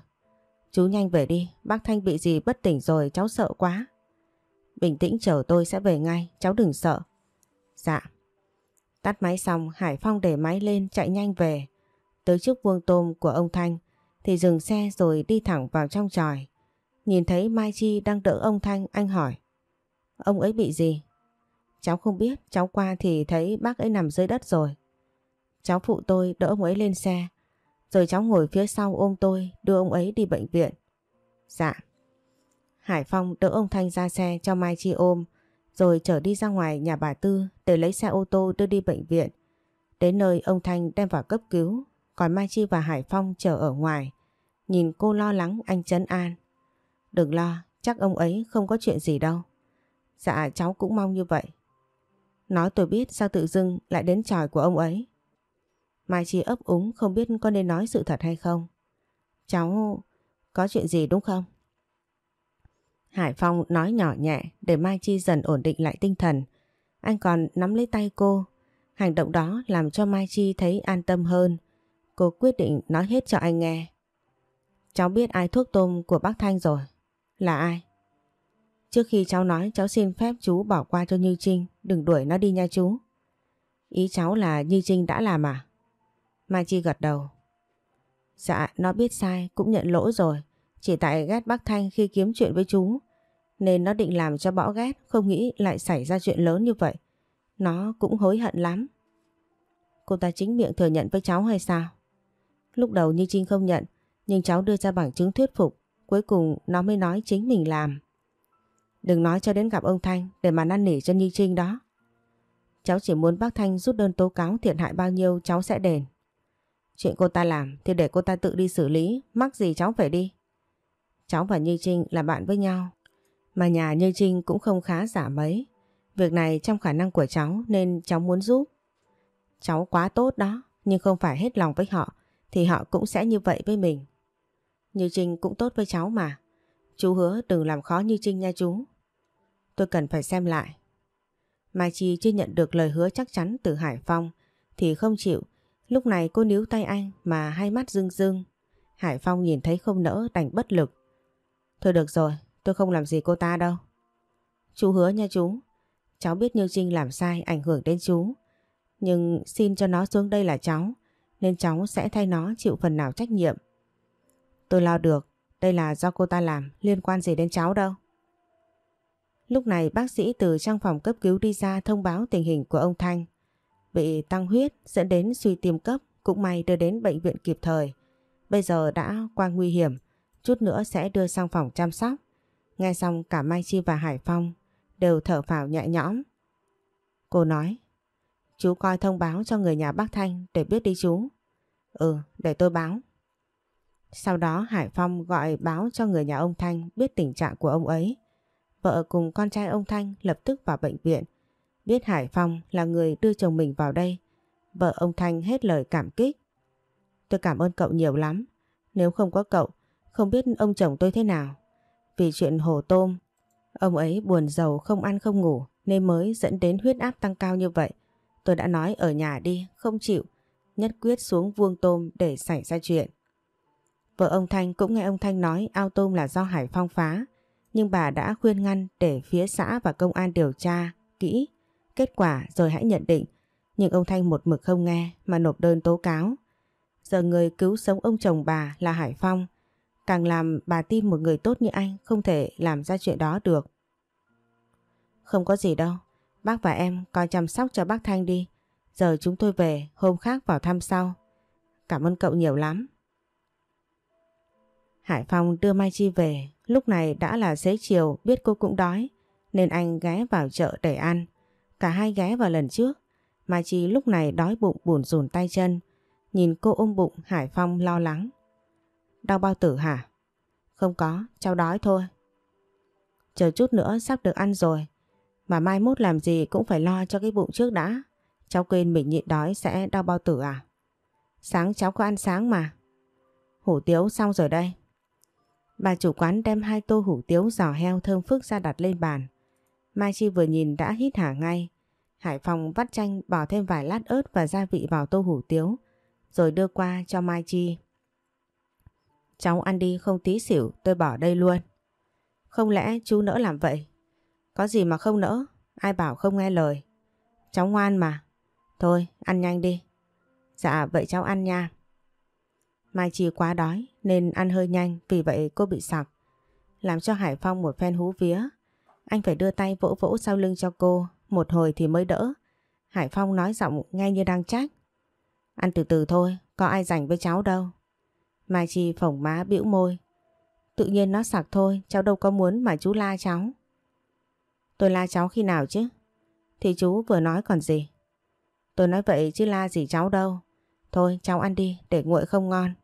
Chú nhanh về đi, bác Thanh bị gì bất tỉnh rồi cháu sợ quá. Bình tĩnh chờ tôi sẽ về ngay, cháu đừng sợ. Dạ. Tắt máy xong Hải Phong để máy lên chạy nhanh về. Tới trước vuông tôm của ông Thanh thì dừng xe rồi đi thẳng vào trong tròi. Nhìn thấy Mai Chi đang đỡ ông Thanh anh hỏi. Ông ấy bị gì? Cháu không biết, cháu qua thì thấy bác ấy nằm dưới đất rồi. Cháu phụ tôi đỡ ông ấy lên xe. Rồi cháu ngồi phía sau ôm tôi đưa ông ấy đi bệnh viện. Dạ. Hải Phong đỡ ông Thanh ra xe cho Mai Chi ôm rồi chở đi ra ngoài nhà bà Tư để lấy xe ô tô đưa đi bệnh viện. Đến nơi ông Thanh đem vào cấp cứu còn Mai Chi và Hải Phong chờ ở ngoài. Nhìn cô lo lắng anh Trấn an. Đừng lo, chắc ông ấy không có chuyện gì đâu. Dạ cháu cũng mong như vậy. Nói tôi biết sao tự dưng lại đến tròi của ông ấy. Mai Chi ấp úng không biết có nên nói sự thật hay không. Cháu có chuyện gì đúng không? Hải Phong nói nhỏ nhẹ để Mai Chi dần ổn định lại tinh thần. Anh còn nắm lấy tay cô. Hành động đó làm cho Mai Chi thấy an tâm hơn. Cô quyết định nói hết cho anh nghe. Cháu biết ai thuốc tôm của bác Thanh rồi. Là ai? Trước khi cháu nói cháu xin phép chú bỏ qua cho Như Trinh, đừng đuổi nó đi nha chú. Ý cháu là Như Trinh đã làm à? Mai Chi gật đầu. Dạ, nó biết sai, cũng nhận lỗi rồi. Chỉ tại ghét bác Thanh khi kiếm chuyện với chú. Nên nó định làm cho bỏ ghét, không nghĩ lại xảy ra chuyện lớn như vậy. Nó cũng hối hận lắm. Cô ta chính miệng thừa nhận với cháu hay sao? Lúc đầu Như Trinh không nhận, nhưng cháu đưa ra bằng chứng thuyết phục. Cuối cùng nó mới nói chính mình làm. Đừng nói cho đến gặp ông Thanh để mà năn nỉ cho Như Trinh đó. Cháu chỉ muốn bác Thanh rút đơn tố cáo thiệt hại bao nhiêu cháu sẽ đền. Chuyện cô ta làm thì để cô ta tự đi xử lý, mắc gì cháu phải đi. Cháu và Như Trinh là bạn với nhau, mà nhà Như Trinh cũng không khá giả mấy. Việc này trong khả năng của cháu nên cháu muốn giúp. Cháu quá tốt đó, nhưng không phải hết lòng với họ, thì họ cũng sẽ như vậy với mình. Như Trinh cũng tốt với cháu mà. Chú hứa đừng làm khó Như Trinh nha chú. Tôi cần phải xem lại. Mai Chi chưa nhận được lời hứa chắc chắn từ Hải Phong thì không chịu. Lúc này cô níu tay anh mà hai mắt rưng rưng. Hải Phong nhìn thấy không nỡ đành bất lực. Thôi được rồi, tôi không làm gì cô ta đâu. Chú hứa nha chú. Cháu biết Như Trinh làm sai ảnh hưởng đến chú. Nhưng xin cho nó xuống đây là cháu. Nên cháu sẽ thay nó chịu phần nào trách nhiệm. Tôi lo được. Đây là do cô ta làm. Liên quan gì đến cháu đâu. Lúc này bác sĩ từ trong phòng cấp cứu đi ra thông báo tình hình của ông Thanh. Bị tăng huyết dẫn đến suy tim cấp cũng may đưa đến bệnh viện kịp thời. Bây giờ đã qua nguy hiểm, chút nữa sẽ đưa sang phòng chăm sóc. Nghe xong cả Mai Chi và Hải Phong đều thở phào nhẹ nhõm. Cô nói, chú coi thông báo cho người nhà bác Thanh để biết đi chú. Ừ, để tôi báo. Sau đó Hải Phong gọi báo cho người nhà ông Thanh biết tình trạng của ông ấy. Vợ cùng con trai ông Thanh lập tức vào bệnh viện. Biết Hải Phong là người đưa chồng mình vào đây. Vợ ông Thanh hết lời cảm kích. Tôi cảm ơn cậu nhiều lắm. Nếu không có cậu, không biết ông chồng tôi thế nào. Vì chuyện hồ tôm, ông ấy buồn giàu không ăn không ngủ nên mới dẫn đến huyết áp tăng cao như vậy. Tôi đã nói ở nhà đi, không chịu. Nhất quyết xuống vuông tôm để xảy ra chuyện. Vợ ông Thanh cũng nghe ông Thanh nói ao tôm là do Hải Phong phá. Nhưng bà đã khuyên ngăn để phía xã và công an điều tra kỹ kết quả rồi hãy nhận định. Nhưng ông Thanh một mực không nghe mà nộp đơn tố cáo. Giờ người cứu sống ông chồng bà là Hải Phong. Càng làm bà tin một người tốt như anh không thể làm ra chuyện đó được. Không có gì đâu. Bác và em coi chăm sóc cho bác Thanh đi. Giờ chúng tôi về, hôm khác vào thăm sau. Cảm ơn cậu nhiều lắm. Hải Phong đưa Mai Chi về, lúc này đã là xế chiều biết cô cũng đói, nên anh ghé vào chợ để ăn. Cả hai ghé vào lần trước, Mai Chi lúc này đói bụng buồn rùn tay chân, nhìn cô ôm bụng Hải Phong lo lắng. Đau bao tử hả? Không có, cháu đói thôi. Chờ chút nữa sắp được ăn rồi, mà mai mốt làm gì cũng phải lo cho cái bụng trước đã. Cháu quên mình nhịn đói sẽ đau bao tử à? Sáng cháu có ăn sáng mà. Hủ tiếu xong rồi đây. Bà chủ quán đem hai tô hủ tiếu giò heo thơm phức ra đặt lên bàn. Mai Chi vừa nhìn đã hít hả ngay. Hải Phòng vắt chanh bỏ thêm vài lát ớt và gia vị vào tô hủ tiếu, rồi đưa qua cho Mai Chi. Cháu ăn đi không tí xỉu, tôi bỏ đây luôn. Không lẽ chú nỡ làm vậy? Có gì mà không nỡ, ai bảo không nghe lời. Cháu ngoan mà. Thôi, ăn nhanh đi. Dạ, vậy cháu ăn nha. Mai Chi quá đói nên ăn hơi nhanh vì vậy cô bị sặc. Làm cho Hải Phong một phen hú vía. Anh phải đưa tay vỗ vỗ sau lưng cho cô, một hồi thì mới đỡ. Hải Phong nói giọng nghe như đang trách. Ăn từ từ thôi, có ai rảnh với cháu đâu. Mai Chi phỏng má bĩu môi. Tự nhiên nó sặc thôi, cháu đâu có muốn mà chú la cháu. Tôi la cháu khi nào chứ? Thì chú vừa nói còn gì. Tôi nói vậy chứ la gì cháu đâu. Thôi cháu ăn đi để nguội không ngon.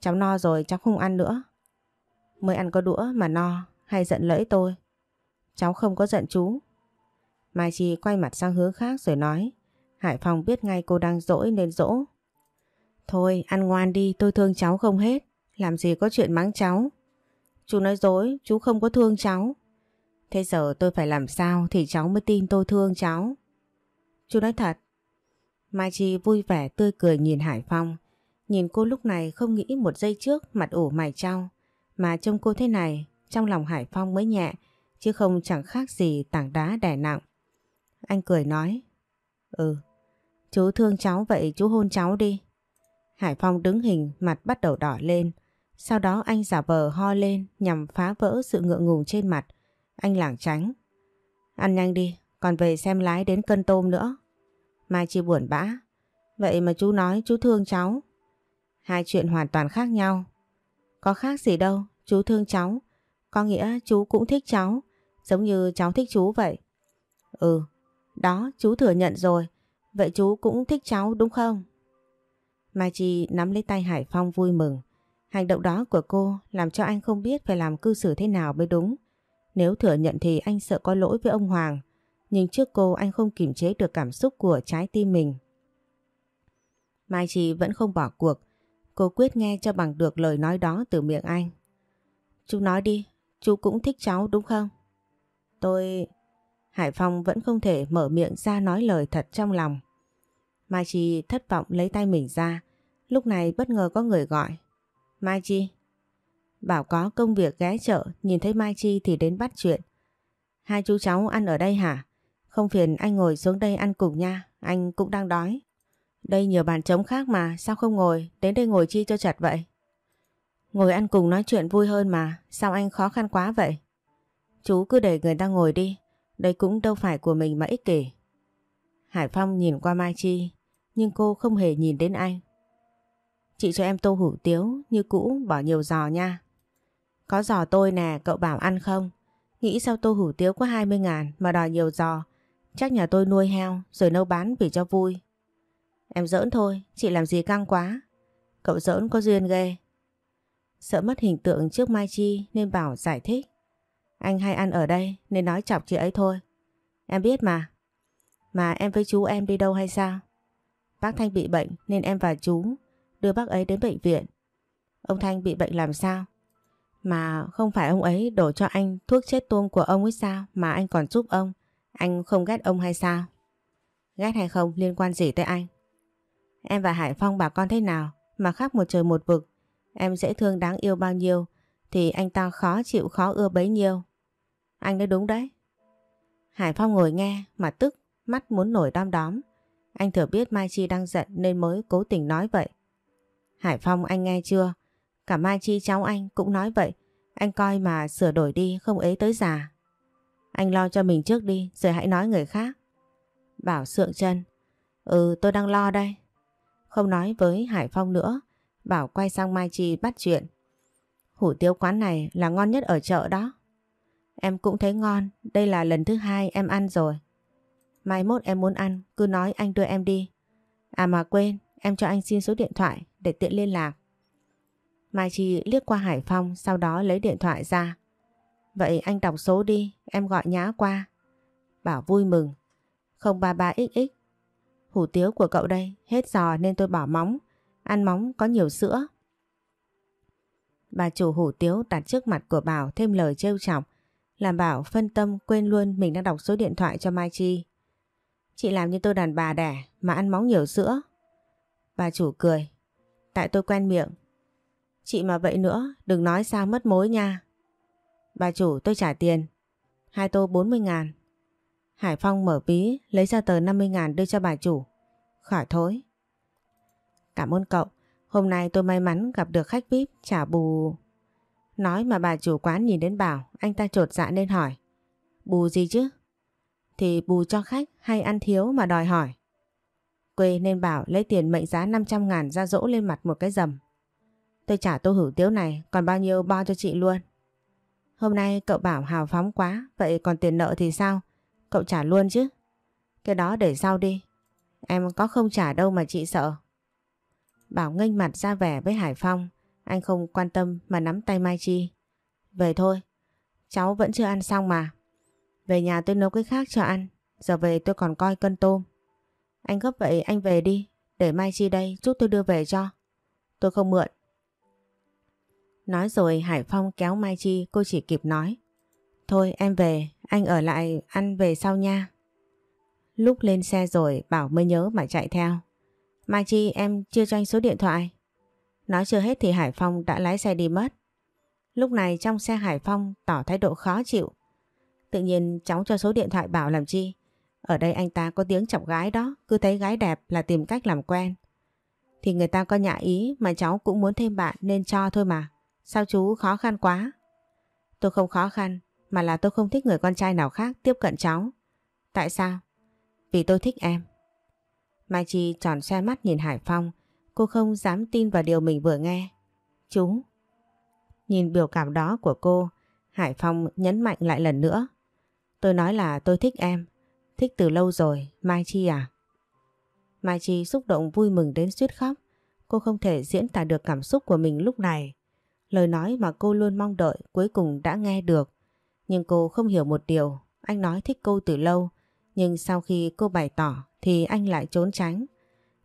Cháu no rồi cháu không ăn nữa. Mới ăn có đũa mà no hay giận lẫy tôi? Cháu không có giận chú. Mai Chi quay mặt sang hướng khác rồi nói. Hải Phong biết ngay cô đang dỗi nên dỗ. Thôi ăn ngoan đi tôi thương cháu không hết. Làm gì có chuyện mắng cháu. Chú nói dối chú không có thương cháu. Thế giờ tôi phải làm sao thì cháu mới tin tôi thương cháu. Chú nói thật. Mai Chi vui vẻ tươi cười nhìn Hải Phong. Nhìn cô lúc này không nghĩ một giây trước mặt ủ mày trao. Mà trông cô thế này trong lòng Hải Phong mới nhẹ chứ không chẳng khác gì tảng đá đè nặng. Anh cười nói Ừ, chú thương cháu vậy chú hôn cháu đi. Hải Phong đứng hình mặt bắt đầu đỏ lên. Sau đó anh giả vờ ho lên nhằm phá vỡ sự ngượng ngùng trên mặt. Anh lảng tránh. Ăn nhanh đi, còn về xem lái đến cân tôm nữa. Mai Chi buồn bã. Vậy mà chú nói chú thương cháu. Hai chuyện hoàn toàn khác nhau. Có khác gì đâu, chú thương cháu. Có nghĩa chú cũng thích cháu, giống như cháu thích chú vậy. Ừ, đó chú thừa nhận rồi. Vậy chú cũng thích cháu đúng không? Mai Chi nắm lấy tay Hải Phong vui mừng. Hành động đó của cô làm cho anh không biết phải làm cư xử thế nào mới đúng. Nếu thừa nhận thì anh sợ có lỗi với ông Hoàng. Nhưng trước cô anh không kiềm chế được cảm xúc của trái tim mình. Mai Chi vẫn không bỏ cuộc. Cô quyết nghe cho bằng được lời nói đó từ miệng anh. Chú nói đi, chú cũng thích cháu đúng không? Tôi... Hải Phong vẫn không thể mở miệng ra nói lời thật trong lòng. Mai Chi thất vọng lấy tay mình ra. Lúc này bất ngờ có người gọi. Mai Chi. Bảo có công việc ghé chợ, nhìn thấy Mai Chi thì đến bắt chuyện. Hai chú cháu ăn ở đây hả? Không phiền anh ngồi xuống đây ăn cùng nha, anh cũng đang đói. Đây nhiều bàn trống khác mà, sao không ngồi, đến đây ngồi chi cho chặt vậy? Ngồi ăn cùng nói chuyện vui hơn mà, sao anh khó khăn quá vậy? Chú cứ để người ta ngồi đi, đây cũng đâu phải của mình mà ích kỷ. Hải Phong nhìn qua Mai Chi, nhưng cô không hề nhìn đến anh. Chị cho em tô hủ tiếu như cũ bỏ nhiều giò nha. Có giò tôi nè, cậu bảo ăn không? Nghĩ sao tô hủ tiếu có 20 ngàn mà đòi nhiều giò. Chắc nhà tôi nuôi heo rồi nấu bán vì cho vui. Em giỡn thôi, chị làm gì căng quá. Cậu giỡn có duyên ghê. Sợ mất hình tượng trước Mai Chi nên bảo giải thích. Anh hay ăn ở đây nên nói chọc chị ấy thôi. Em biết mà. Mà em với chú em đi đâu hay sao? Bác Thanh bị bệnh nên em và chú đưa bác ấy đến bệnh viện. Ông Thanh bị bệnh làm sao? Mà không phải ông ấy đổ cho anh thuốc chết tuông của ông ấy sao mà anh còn giúp ông. Anh không ghét ông hay sao? Ghét hay không liên quan gì tới anh? Em và Hải Phong bà con thế nào mà khác một trời một vực. Em dễ thương đáng yêu bao nhiêu thì anh ta khó chịu khó ưa bấy nhiêu. Anh nói đúng đấy. Hải Phong ngồi nghe mà tức, mắt muốn nổi đom đóm. Anh thừa biết Mai Chi đang giận nên mới cố tình nói vậy. Hải Phong, anh nghe chưa? Cả Mai Chi cháu anh cũng nói vậy. Anh coi mà sửa đổi đi, không ế tới già. Anh lo cho mình trước đi, rồi hãy nói người khác. Bảo sượng chân. Ừ tôi đang lo đây. Không nói với Hải Phong nữa. Bảo quay sang Mai Chi bắt chuyện. Hủ tiếu quán này là ngon nhất ở chợ đó. Em cũng thấy ngon. Đây là lần thứ hai em ăn rồi. Mai mốt em muốn ăn cứ nói anh đưa em đi. À mà quên em cho anh xin số điện thoại để tiện liên lạc. Mai Chi liếc qua Hải Phong sau đó lấy điện thoại ra. Vậy anh đọc số đi, em gọi nhã qua. Bảo vui mừng. 033XX. Hủ tiếu của cậu đây, hết giò nên tôi bỏ móng. Ăn móng có nhiều sữa. Bà chủ hủ tiếu đặt trước mặt của Bảo thêm lời trêu chọc. Làm Bảo phân tâm quên luôn mình đang đọc số điện thoại cho Mai Chi. Chị làm như tôi đàn bà đẻ mà ăn móng nhiều sữa. Bà chủ cười. Tại tôi quen miệng. Chị mà vậy nữa đừng nói sao mất mối nha. Bà chủ tôi trả tiền. Hai tô 40 ngàn. Hải Phong mở ví lấy ra tờ 50 ngàn đưa cho bà chủ. Khỏi thối. Cảm ơn cậu. Hôm nay tôi may mắn gặp được khách VIP trả bù. Nói mà bà chủ quán nhìn đến Bảo, anh ta trột dạ nên hỏi. Bù gì chứ? Thì bù cho khách hay ăn thiếu mà đòi hỏi. Quê nên Bảo lấy tiền mệnh giá 500 ngàn ra dỗ lên mặt một cái dầm. Tôi trả tô hủ tiếu này còn bao nhiêu bo cho chị luôn. Hôm nay cậu bảo hào phóng quá, vậy còn tiền nợ thì sao? Cậu trả luôn chứ. Cái đó để sau đi. Em có không trả đâu mà chị sợ. Bảo nghênh mặt ra vẻ với Hải Phong. Anh không quan tâm mà nắm tay Mai Chi. Về thôi. Cháu vẫn chưa ăn xong mà. Về nhà tôi nấu cái khác cho ăn. Giờ về tôi còn coi cân tôm. Anh gấp vậy anh về đi. Để Mai Chi đây giúp tôi đưa về cho. Tôi không mượn. Nói rồi Hải Phong kéo Mai Chi cô chỉ kịp nói. Thôi em về, anh ở lại ăn về sau nha. Lúc lên xe rồi Bảo mới nhớ mà chạy theo. Mai Chi em chưa cho anh số điện thoại. Nói chưa hết thì Hải Phong đã lái xe đi mất. Lúc này trong xe Hải Phong tỏ thái độ khó chịu. Tự nhiên cháu cho số điện thoại Bảo làm chi? Ở đây anh ta có tiếng chọc gái đó, cứ thấy gái đẹp là tìm cách làm quen. Thì người ta có nhạ ý mà cháu cũng muốn thêm bạn nên cho thôi mà. Sao chú khó khăn quá? Tôi không khó khăn, mà là tôi không thích người con trai nào khác tiếp cận cháu. Tại sao? Vì tôi thích em. Mai Chi tròn xe mắt nhìn Hải Phong, cô không dám tin vào điều mình vừa nghe. Chú. Nhìn biểu cảm đó của cô, Hải Phong nhấn mạnh lại lần nữa. Tôi nói là tôi thích em, thích từ lâu rồi, Mai Chi à? Mai Chi xúc động vui mừng đến suýt khóc. Cô không thể diễn tả được cảm xúc của mình lúc này. Lời nói mà cô luôn mong đợi cuối cùng đã nghe được. Nhưng cô không hiểu một điều, anh nói thích cô từ lâu, nhưng sau khi cô bày tỏ thì anh lại trốn tránh.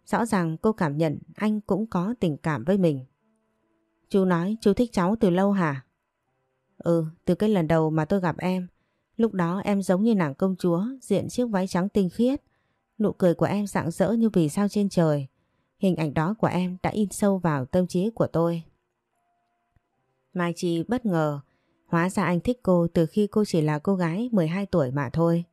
Rõ ràng cô cảm nhận anh cũng có tình cảm với mình. Chú nói chú thích cháu từ lâu hả? Ừ, từ cái lần đầu mà tôi gặp em. Lúc đó em giống như nàng công chúa, diện chiếc váy trắng tinh khiết. Nụ cười của em rạng rỡ như vì sao trên trời. Hình ảnh đó của em đã in sâu vào tâm trí của tôi. Mai Chi bất ngờ, hóa ra anh thích cô từ khi cô chỉ là cô gái 12 tuổi mà thôi.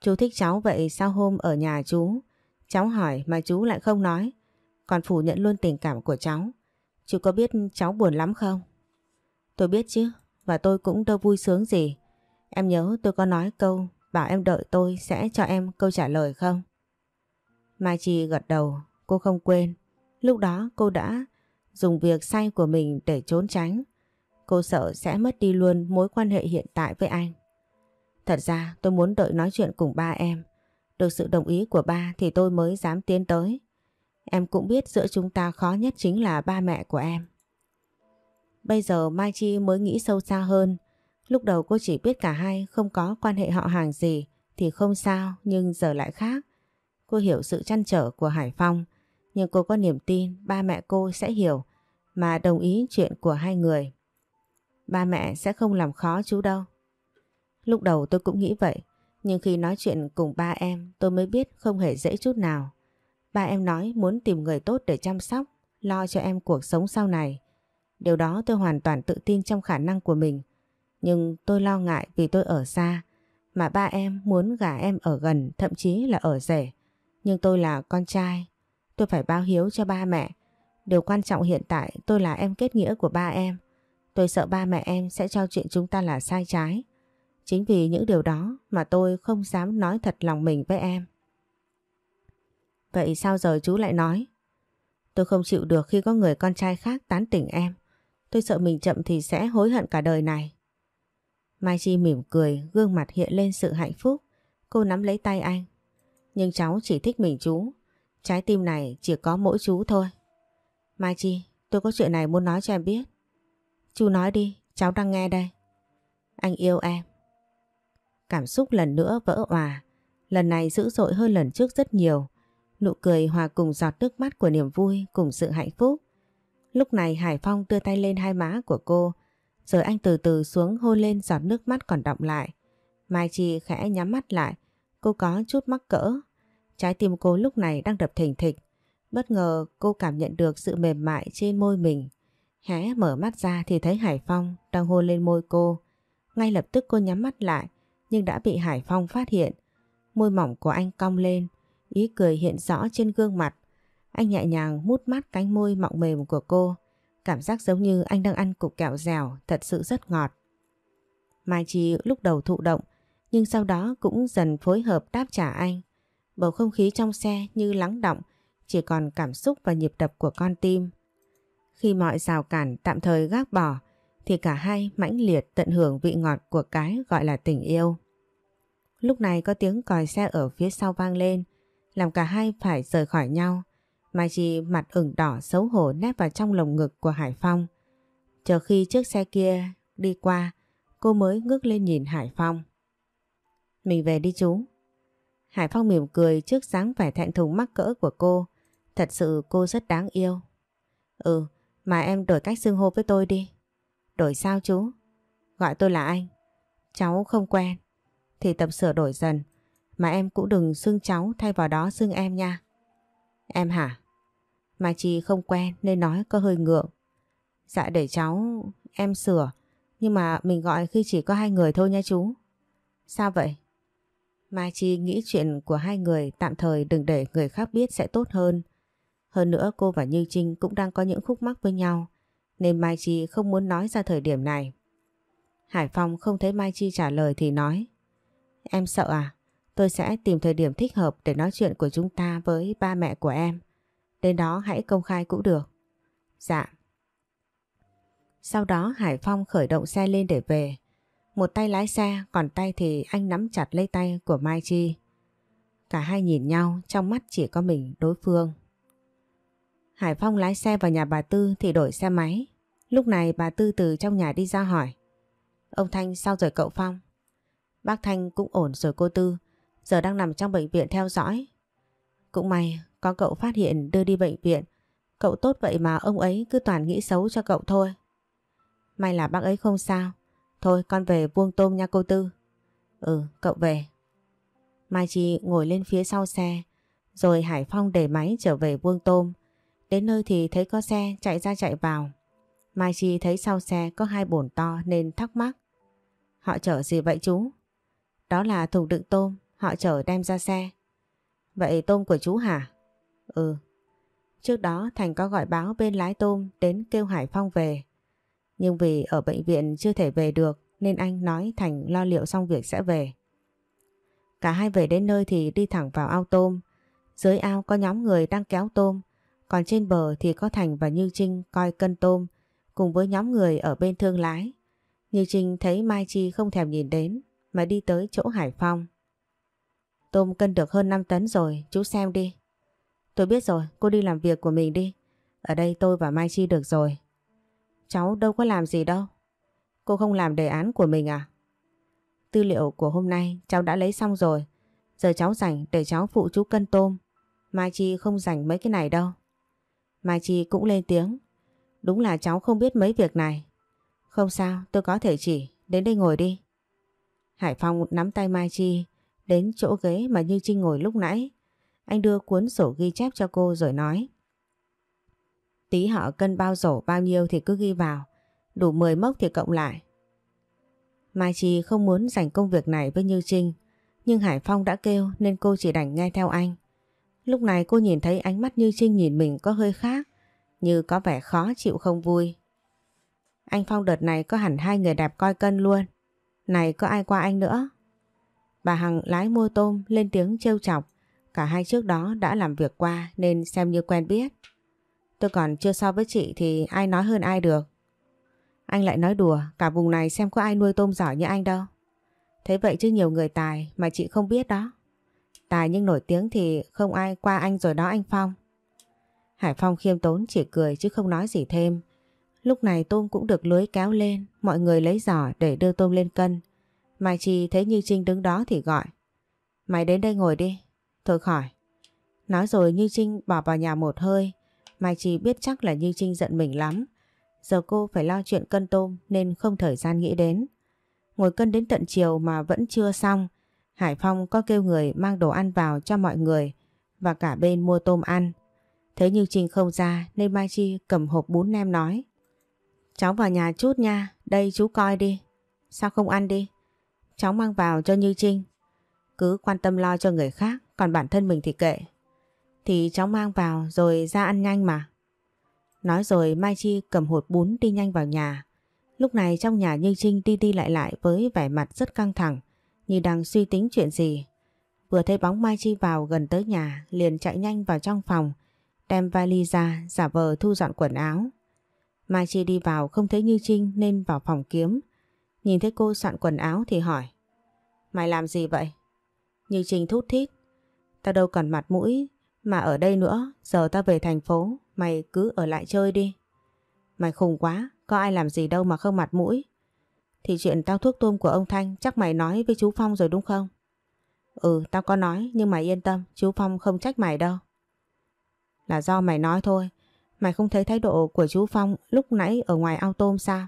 Chú thích cháu vậy sao hôm ở nhà chú, cháu hỏi mà chú lại không nói, còn phủ nhận luôn tình cảm của cháu. Chú có biết cháu buồn lắm không? Tôi biết chứ, và tôi cũng đâu vui sướng gì. Em nhớ tôi có nói câu bảo em đợi tôi sẽ cho em câu trả lời không? Mai Chi gật đầu, cô không quên. Lúc đó cô đã dùng việc say của mình để trốn tránh. Cô sợ sẽ mất đi luôn mối quan hệ hiện tại với anh. Thật ra tôi muốn đợi nói chuyện cùng ba em. Được sự đồng ý của ba thì tôi mới dám tiến tới. Em cũng biết giữa chúng ta khó nhất chính là ba mẹ của em. Bây giờ Mai Chi mới nghĩ sâu xa hơn. Lúc đầu cô chỉ biết cả hai không có quan hệ họ hàng gì thì không sao nhưng giờ lại khác. Cô hiểu sự chăn trở của Hải Phong nhưng cô có niềm tin ba mẹ cô sẽ hiểu mà đồng ý chuyện của hai người. Ba mẹ sẽ không làm khó chú đâu. Lúc đầu tôi cũng nghĩ vậy nhưng khi nói chuyện cùng ba em tôi mới biết không hề dễ chút nào. Ba em nói muốn tìm người tốt để chăm sóc, lo cho em cuộc sống sau này. Điều đó tôi hoàn toàn tự tin trong khả năng của mình. Nhưng tôi lo ngại vì tôi ở xa, mà ba em muốn gả em ở gần, thậm chí là ở rể. Nhưng tôi là con trai, tôi phải báo hiếu cho ba mẹ. Điều quan trọng hiện tại tôi là em kết nghĩa của ba em. Tôi sợ ba mẹ em sẽ cho chuyện chúng ta là sai trái. Chính vì những điều đó mà tôi không dám nói thật lòng mình với em. Vậy sao giờ chú lại nói? Tôi không chịu được khi có người con trai khác tán tỉnh em. Tôi sợ mình chậm thì sẽ hối hận cả đời này. Mai Chi mỉm cười, gương mặt hiện lên sự hạnh phúc. Cô nắm lấy tay anh. Nhưng cháu chỉ thích mình chú. Trái tim này chỉ có mỗi chú thôi. Mai Chi, tôi có chuyện này muốn nói cho em biết. Chú nói đi, cháu đang nghe đây. Anh yêu em. Cảm xúc lần nữa vỡ hòa. Lần này dữ dội hơn lần trước rất nhiều. Nụ cười hòa cùng giọt nước mắt của niềm vui cùng sự hạnh phúc. Lúc này Hải Phong đưa tay lên hai má của cô, rồi anh từ từ xuống hôn lên giọt nước mắt còn đọng lại. Mai Chi khẽ nhắm mắt lại, cô có chút mắc cỡ. Trái tim cô lúc này đang đập thình thịch. Bất ngờ cô cảm nhận được sự mềm mại trên môi mình. Hé mở mắt ra thì thấy Hải Phong đang hôn lên môi cô. Ngay lập tức cô nhắm mắt lại, nhưng đã bị Hải Phong phát hiện. Môi mỏng của anh cong lên, Ý cười hiện rõ trên gương mặt. Anh nhẹ nhàng mút mát cánh môi mọng mềm của cô. Cảm giác giống như anh đang ăn cục kẹo dẻo, thật sự rất ngọt. Mai Chi lúc đầu thụ động, nhưng sau đó cũng dần phối hợp đáp trả anh. Bầu không khí trong xe như lắng động, chỉ còn cảm xúc và nhịp đập của con tim. Khi mọi rào cản tạm thời gác bỏ, thì cả hai mãnh liệt tận hưởng vị ngọt của cái gọi là tình yêu. Lúc này có tiếng còi xe ở phía sau vang lên, làm cả hai phải rời khỏi nhau. Mai Chi mặt ửng đỏ xấu hổ nép vào trong lồng ngực của Hải Phong. Chờ khi chiếc xe kia đi qua, cô mới ngước lên nhìn Hải Phong. Mình về đi chú. Hải Phong mỉm cười trước dáng vẻ thẹn thùng mắc cỡ của cô. Thật sự cô rất đáng yêu. Ừ, mà em đổi cách xưng hô với tôi đi. Đổi sao chú? Gọi tôi là anh. Cháu không quen. Thì tập sửa đổi dần. Mà em cũng đừng xưng cháu thay vào đó xưng em nha. Em hả? Mai Chi không quen nên nói có hơi ngượng. Dạ để cháu, em sửa. Nhưng mà mình gọi khi chỉ có hai người thôi nha chú. Sao vậy? Mai Chi nghĩ chuyện của hai người tạm thời đừng để người khác biết sẽ tốt hơn. Hơn nữa cô và Như Trinh cũng đang có những khúc mắc với nhau nên Mai Chi không muốn nói ra thời điểm này. Hải Phong không thấy Mai Chi trả lời thì nói Em sợ à? Tôi sẽ tìm thời điểm thích hợp để nói chuyện của chúng ta với ba mẹ của em. Đến đó hãy công khai cũng được. Dạ. Sau đó Hải Phong khởi động xe lên để về. Một tay lái xe, còn tay thì anh nắm chặt lấy tay của Mai Chi. Cả hai nhìn nhau, trong mắt chỉ có mình đối phương. Hải Phong lái xe vào nhà bà Tư thì đổi xe máy. Lúc này bà Tư từ trong nhà đi ra hỏi. Ông Thanh sao rồi cậu Phong? Bác Thanh cũng ổn rồi cô Tư. Giờ đang nằm trong bệnh viện theo dõi. Cũng may có cậu phát hiện đưa đi bệnh viện. Cậu tốt vậy mà ông ấy cứ toàn nghĩ xấu cho cậu thôi. May là bác ấy không sao. Thôi con về vuông tôm nha cô Tư. Ừ, cậu về. Mai Chi ngồi lên phía sau xe, rồi Hải Phong để máy trở về vuông tôm. Đến nơi thì thấy có xe chạy ra chạy vào. Mai Chi thấy sau xe có hai bồn to nên thắc mắc. Họ chở gì vậy chú? Đó là thùng đựng tôm, họ chở đem ra xe. Vậy tôm của chú hả? Ừ. Trước đó Thành có gọi báo bên lái tôm đến kêu Hải Phong về. Nhưng vì ở bệnh viện chưa thể về được nên anh nói Thành lo liệu xong việc sẽ về. Cả hai về đến nơi thì đi thẳng vào ao tôm. Dưới ao có nhóm người đang kéo tôm, còn trên bờ thì có Thành và Như Trinh coi cân tôm cùng với nhóm người ở bên thương lái. Như Trinh thấy Mai Chi không thèm nhìn đến mà đi tới chỗ Hải Phong. Tôm cân được hơn 5 tấn rồi, chú xem đi. Tôi biết rồi, cô đi làm việc của mình đi. Ở đây tôi và Mai Chi được rồi. Cháu đâu có làm gì đâu. Cô không làm đề án của mình à? Tư liệu của hôm nay cháu đã lấy xong rồi. Giờ cháu rảnh để cháu phụ chú cân tôm. Mai Chi không rảnh mấy cái này đâu. Mai Chi cũng lên tiếng. Đúng là cháu không biết mấy việc này. Không sao, tôi có thể chỉ. Đến đây ngồi đi. Hải Phong nắm tay Mai Chi đến chỗ ghế mà Như Trinh ngồi lúc nãy. Anh đưa cuốn sổ ghi chép cho cô rồi nói. Tí họ cân bao rổ bao nhiêu thì cứ ghi vào. Đủ 10 mốc thì cộng lại. Mai Chi không muốn dành công việc này với Như Trinh. Nhưng Hải Phong đã kêu nên cô chỉ đành nghe theo anh. Lúc này cô nhìn thấy ánh mắt Như Trinh nhìn mình có hơi khác. Như có vẻ khó chịu không vui. Anh Phong đợt này có hẳn hai người đẹp coi cân luôn. Này có ai qua anh nữa? Bà Hằng lái mua tôm lên tiếng trêu chọc. Cả hai trước đó đã làm việc qua nên xem như quen biết. Tôi còn chưa so với chị thì ai nói hơn ai được. Anh lại nói đùa, cả vùng này xem có ai nuôi tôm giỏi như anh đâu. Thế vậy chứ nhiều người tài mà chị không biết đó. Tài nhưng nổi tiếng thì không ai qua anh rồi đó anh Phong. Hải Phong khiêm tốn chỉ cười chứ không nói gì thêm. Lúc này tôm cũng được lưới kéo lên, mọi người lấy giỏ để đưa tôm lên cân. Mai Chi thấy Như Trinh đứng đó thì gọi. Mày đến đây ngồi đi. Thôi khỏi. Nói rồi Như Trinh bỏ vào nhà một hơi. Mai Chi biết chắc là Như Trinh giận mình lắm. Giờ cô phải lo chuyện cân tôm nên không thời gian nghĩ đến. Ngồi cân đến tận chiều mà vẫn chưa xong. Hải Phong có kêu người mang đồ ăn vào cho mọi người và cả bên mua tôm ăn. Thế Như Trinh không ra nên Mai Chi cầm hộp bún nem nói. Cháu vào nhà chút nha, đây chú coi đi. Sao không ăn đi? Cháu mang vào cho Như Trinh. Cứ quan tâm lo cho người khác, còn bản thân mình thì kệ. Thì cháu mang vào rồi ra ăn nhanh mà. Nói rồi Mai Chi cầm hột bún đi nhanh vào nhà. Lúc này trong nhà Như Trinh đi đi lại lại với vẻ mặt rất căng thẳng, như đang suy tính chuyện gì. Vừa thấy bóng Mai Chi vào gần tới nhà, liền chạy nhanh vào trong phòng, đem vali ra, giả vờ thu dọn quần áo. Mai Chi đi vào không thấy Như Trinh nên vào phòng kiếm. Nhìn thấy cô soạn quần áo thì hỏi. Mày làm gì vậy? Như Trinh thút thít. Tao đâu còn mặt mũi mà ở đây nữa. Giờ tao về thành phố. Mày cứ ở lại chơi đi. Mày khùng quá. Có ai làm gì đâu mà không mặt mũi. Thì chuyện tao thuốc tôm của ông Thanh chắc mày nói với chú Phong rồi đúng không? Ừ, tao có nói nhưng mày yên tâm, chú Phong không trách mày đâu. Là do mày nói thôi. Mày không thấy thái độ của chú Phong lúc nãy ở ngoài ao tôm sao?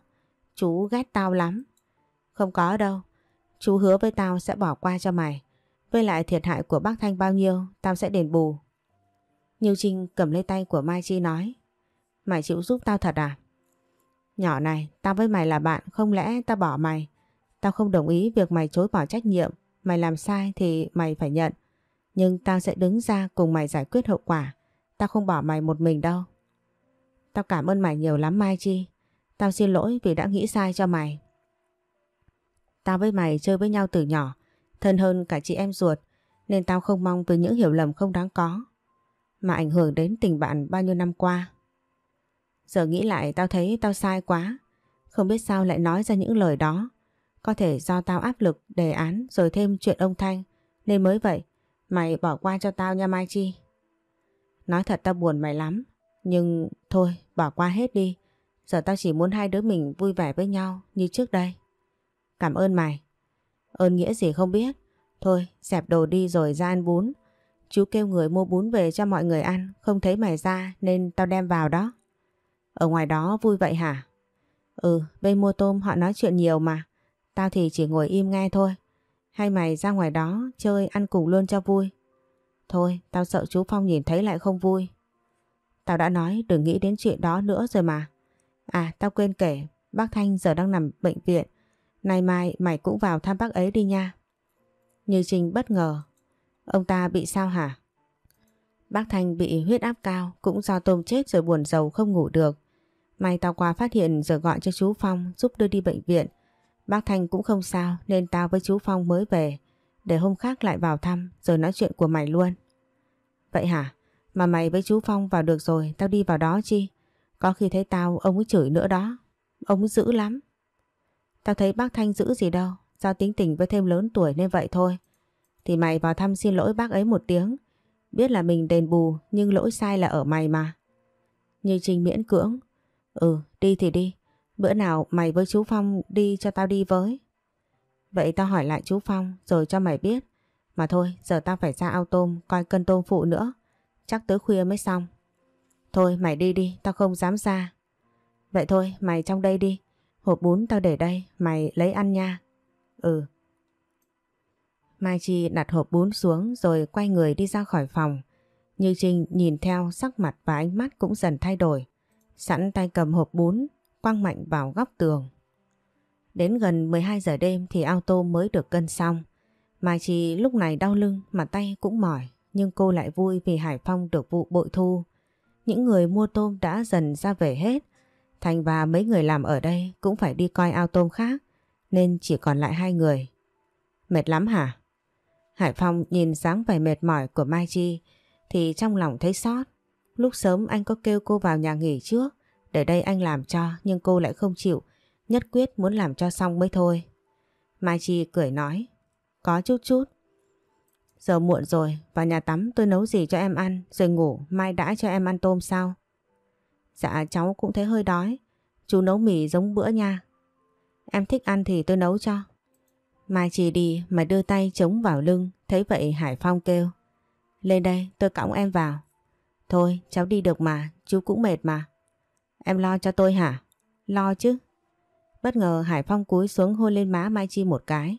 Chú ghét tao lắm. Không có đâu. Chú hứa với tao sẽ bỏ qua cho mày. Với lại thiệt hại của bác Thanh bao nhiêu, tao sẽ đền bù. Như Trinh cầm lấy tay của Mai Chi nói. Mày chịu giúp tao thật à? Nhỏ này, tao với mày là bạn, không lẽ tao bỏ mày? Tao không đồng ý việc mày chối bỏ trách nhiệm. Mày làm sai thì mày phải nhận. Nhưng tao sẽ đứng ra cùng mày giải quyết hậu quả. Tao không bỏ mày một mình đâu. Tao cảm ơn mày nhiều lắm Mai Chi. Tao xin lỗi vì đã nghĩ sai cho mày. Tao với mày chơi với nhau từ nhỏ, thân hơn cả chị em ruột, nên tao không mong từ những hiểu lầm không đáng có, mà ảnh hưởng đến tình bạn bao nhiêu năm qua. Giờ nghĩ lại tao thấy tao sai quá, không biết sao lại nói ra những lời đó. Có thể do tao áp lực đề án rồi thêm chuyện ông Thanh, nên mới vậy. Mày bỏ qua cho tao nha Mai Chi. Nói thật tao buồn mày lắm, nhưng thôi bỏ qua hết đi. Giờ tao chỉ muốn hai đứa mình vui vẻ với nhau như trước đây. Cảm ơn mày. Ơn nghĩa gì không biết. Thôi dẹp đồ đi rồi ra ăn bún. Chú kêu người mua bún về cho mọi người ăn. Không thấy mày ra nên tao đem vào đó. Ở ngoài đó vui vậy hả? Ừ, bên mua tôm họ nói chuyện nhiều mà. Tao thì chỉ ngồi im nghe thôi. Hay mày ra ngoài đó chơi ăn cùng luôn cho vui. Thôi, tao sợ chú Phong nhìn thấy lại không vui. Tao đã nói đừng nghĩ đến chuyện đó nữa rồi mà. À, tao quên kể, bác Thanh giờ đang nằm bệnh viện. Nay mai mày cũng vào thăm bác ấy đi nha. Như Trinh bất ngờ. Ông ta bị sao hả? Bác Thanh bị huyết áp cao cũng do tôm chết rồi buồn giàu không ngủ được. May tao qua phát hiện rồi gọi cho chú Phong giúp đưa đi bệnh viện. Bác Thanh cũng không sao nên tao với chú Phong mới về. Để hôm khác lại vào thăm rồi nói chuyện của mày luôn. Vậy hả? Mà mày với chú Phong vào được rồi, tao đi vào đó chi? Có khi thấy tao, ông ấy chửi nữa đó. Ông ấy dữ lắm. Tao thấy bác Thanh dữ gì đâu. Do tính tình với thêm lớn tuổi nên vậy thôi. Thì mày vào thăm xin lỗi bác ấy một tiếng. Biết là mình đền bù, nhưng lỗi sai là ở mày mà. Như Trinh miễn cưỡng. Ừ đi thì đi. Bữa nào mày với chú Phong đi cho tao đi với. Vậy tao hỏi lại chú Phong, rồi cho mày biết. Mà thôi, giờ tao phải ra ao tôm, coi cân tôm phụ nữa. Chắc tới khuya mới xong. Thôi, mày đi đi, tao không dám ra. Vậy thôi, mày trong đây đi. Hộp bún tao để đây mày lấy ăn nha. Ừ. Mai Chi đặt hộp bún xuống rồi quay người đi ra khỏi phòng. Như Trinh nhìn theo sắc mặt và ánh mắt cũng dần thay đổi. Sẵn tay cầm hộp bún, quăng mạnh vào góc tường. Đến gần 12 giờ đêm thì ao mới được cân xong. Mai Chi lúc này đau lưng mà tay cũng mỏi. Nhưng cô lại vui vì Hải Phong được vụ bội thu. Những người mua tôm đã dần ra về hết. Thành và mấy người làm ở đây cũng phải đi coi ao tôm khác. Nên chỉ còn lại hai người. Mệt lắm hả? Hải Phong nhìn dáng vẻ mệt mỏi của Mai Chi thì trong lòng thấy sót. Lúc sớm anh có kêu cô vào nhà nghỉ trước để đây anh làm cho nhưng cô lại không chịu. Nhất quyết muốn làm cho xong mới thôi. Mai Chi cười nói Có chút chút Giờ muộn rồi, vào nhà tắm tôi nấu gì cho em ăn rồi ngủ, mai đã cho em ăn tôm sao? Dạ cháu cũng thấy hơi đói, chú nấu mì giống bữa nha. Em thích ăn thì tôi nấu cho. Mai chỉ đi mà đưa tay chống vào lưng, thấy vậy Hải Phong kêu. Lên đây, tôi cõng em vào. Thôi, cháu đi được mà, chú cũng mệt mà. Em lo cho tôi hả? Lo chứ. Bất ngờ Hải Phong cúi xuống hôn lên má Mai Chi một cái.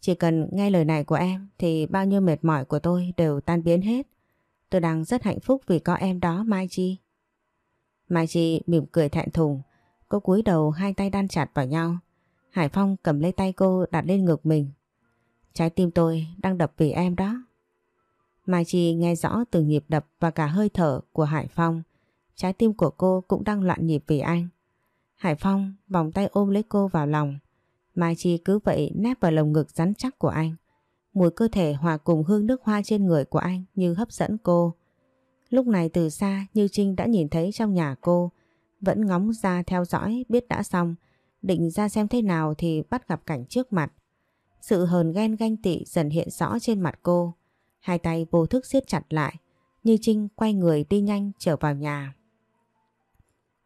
Chỉ cần nghe lời này của em thì bao nhiêu mệt mỏi của tôi đều tan biến hết. Tôi đang rất hạnh phúc vì có em đó Mai Chi. Mai Chi mỉm cười thẹn thùng, cô cúi đầu hai tay đan chặt vào nhau. Hải Phong cầm lấy tay cô đặt lên ngực mình. Trái tim tôi đang đập vì em đó. Mai Chi nghe rõ từng nhịp đập và cả hơi thở của Hải Phong. Trái tim của cô cũng đang loạn nhịp vì anh. Hải Phong vòng tay ôm lấy cô vào lòng. Mai Chi cứ vậy nép vào lồng ngực rắn chắc của anh. Mùi cơ thể hòa cùng hương nước hoa trên người của anh như hấp dẫn cô. Lúc này từ xa Như Trinh đã nhìn thấy trong nhà cô, vẫn ngóng ra theo dõi biết đã xong, định ra xem thế nào thì bắt gặp cảnh trước mặt. Sự hờn ghen ganh tị dần hiện rõ trên mặt cô, hai tay vô thức siết chặt lại, Như Trinh quay người đi nhanh trở vào nhà.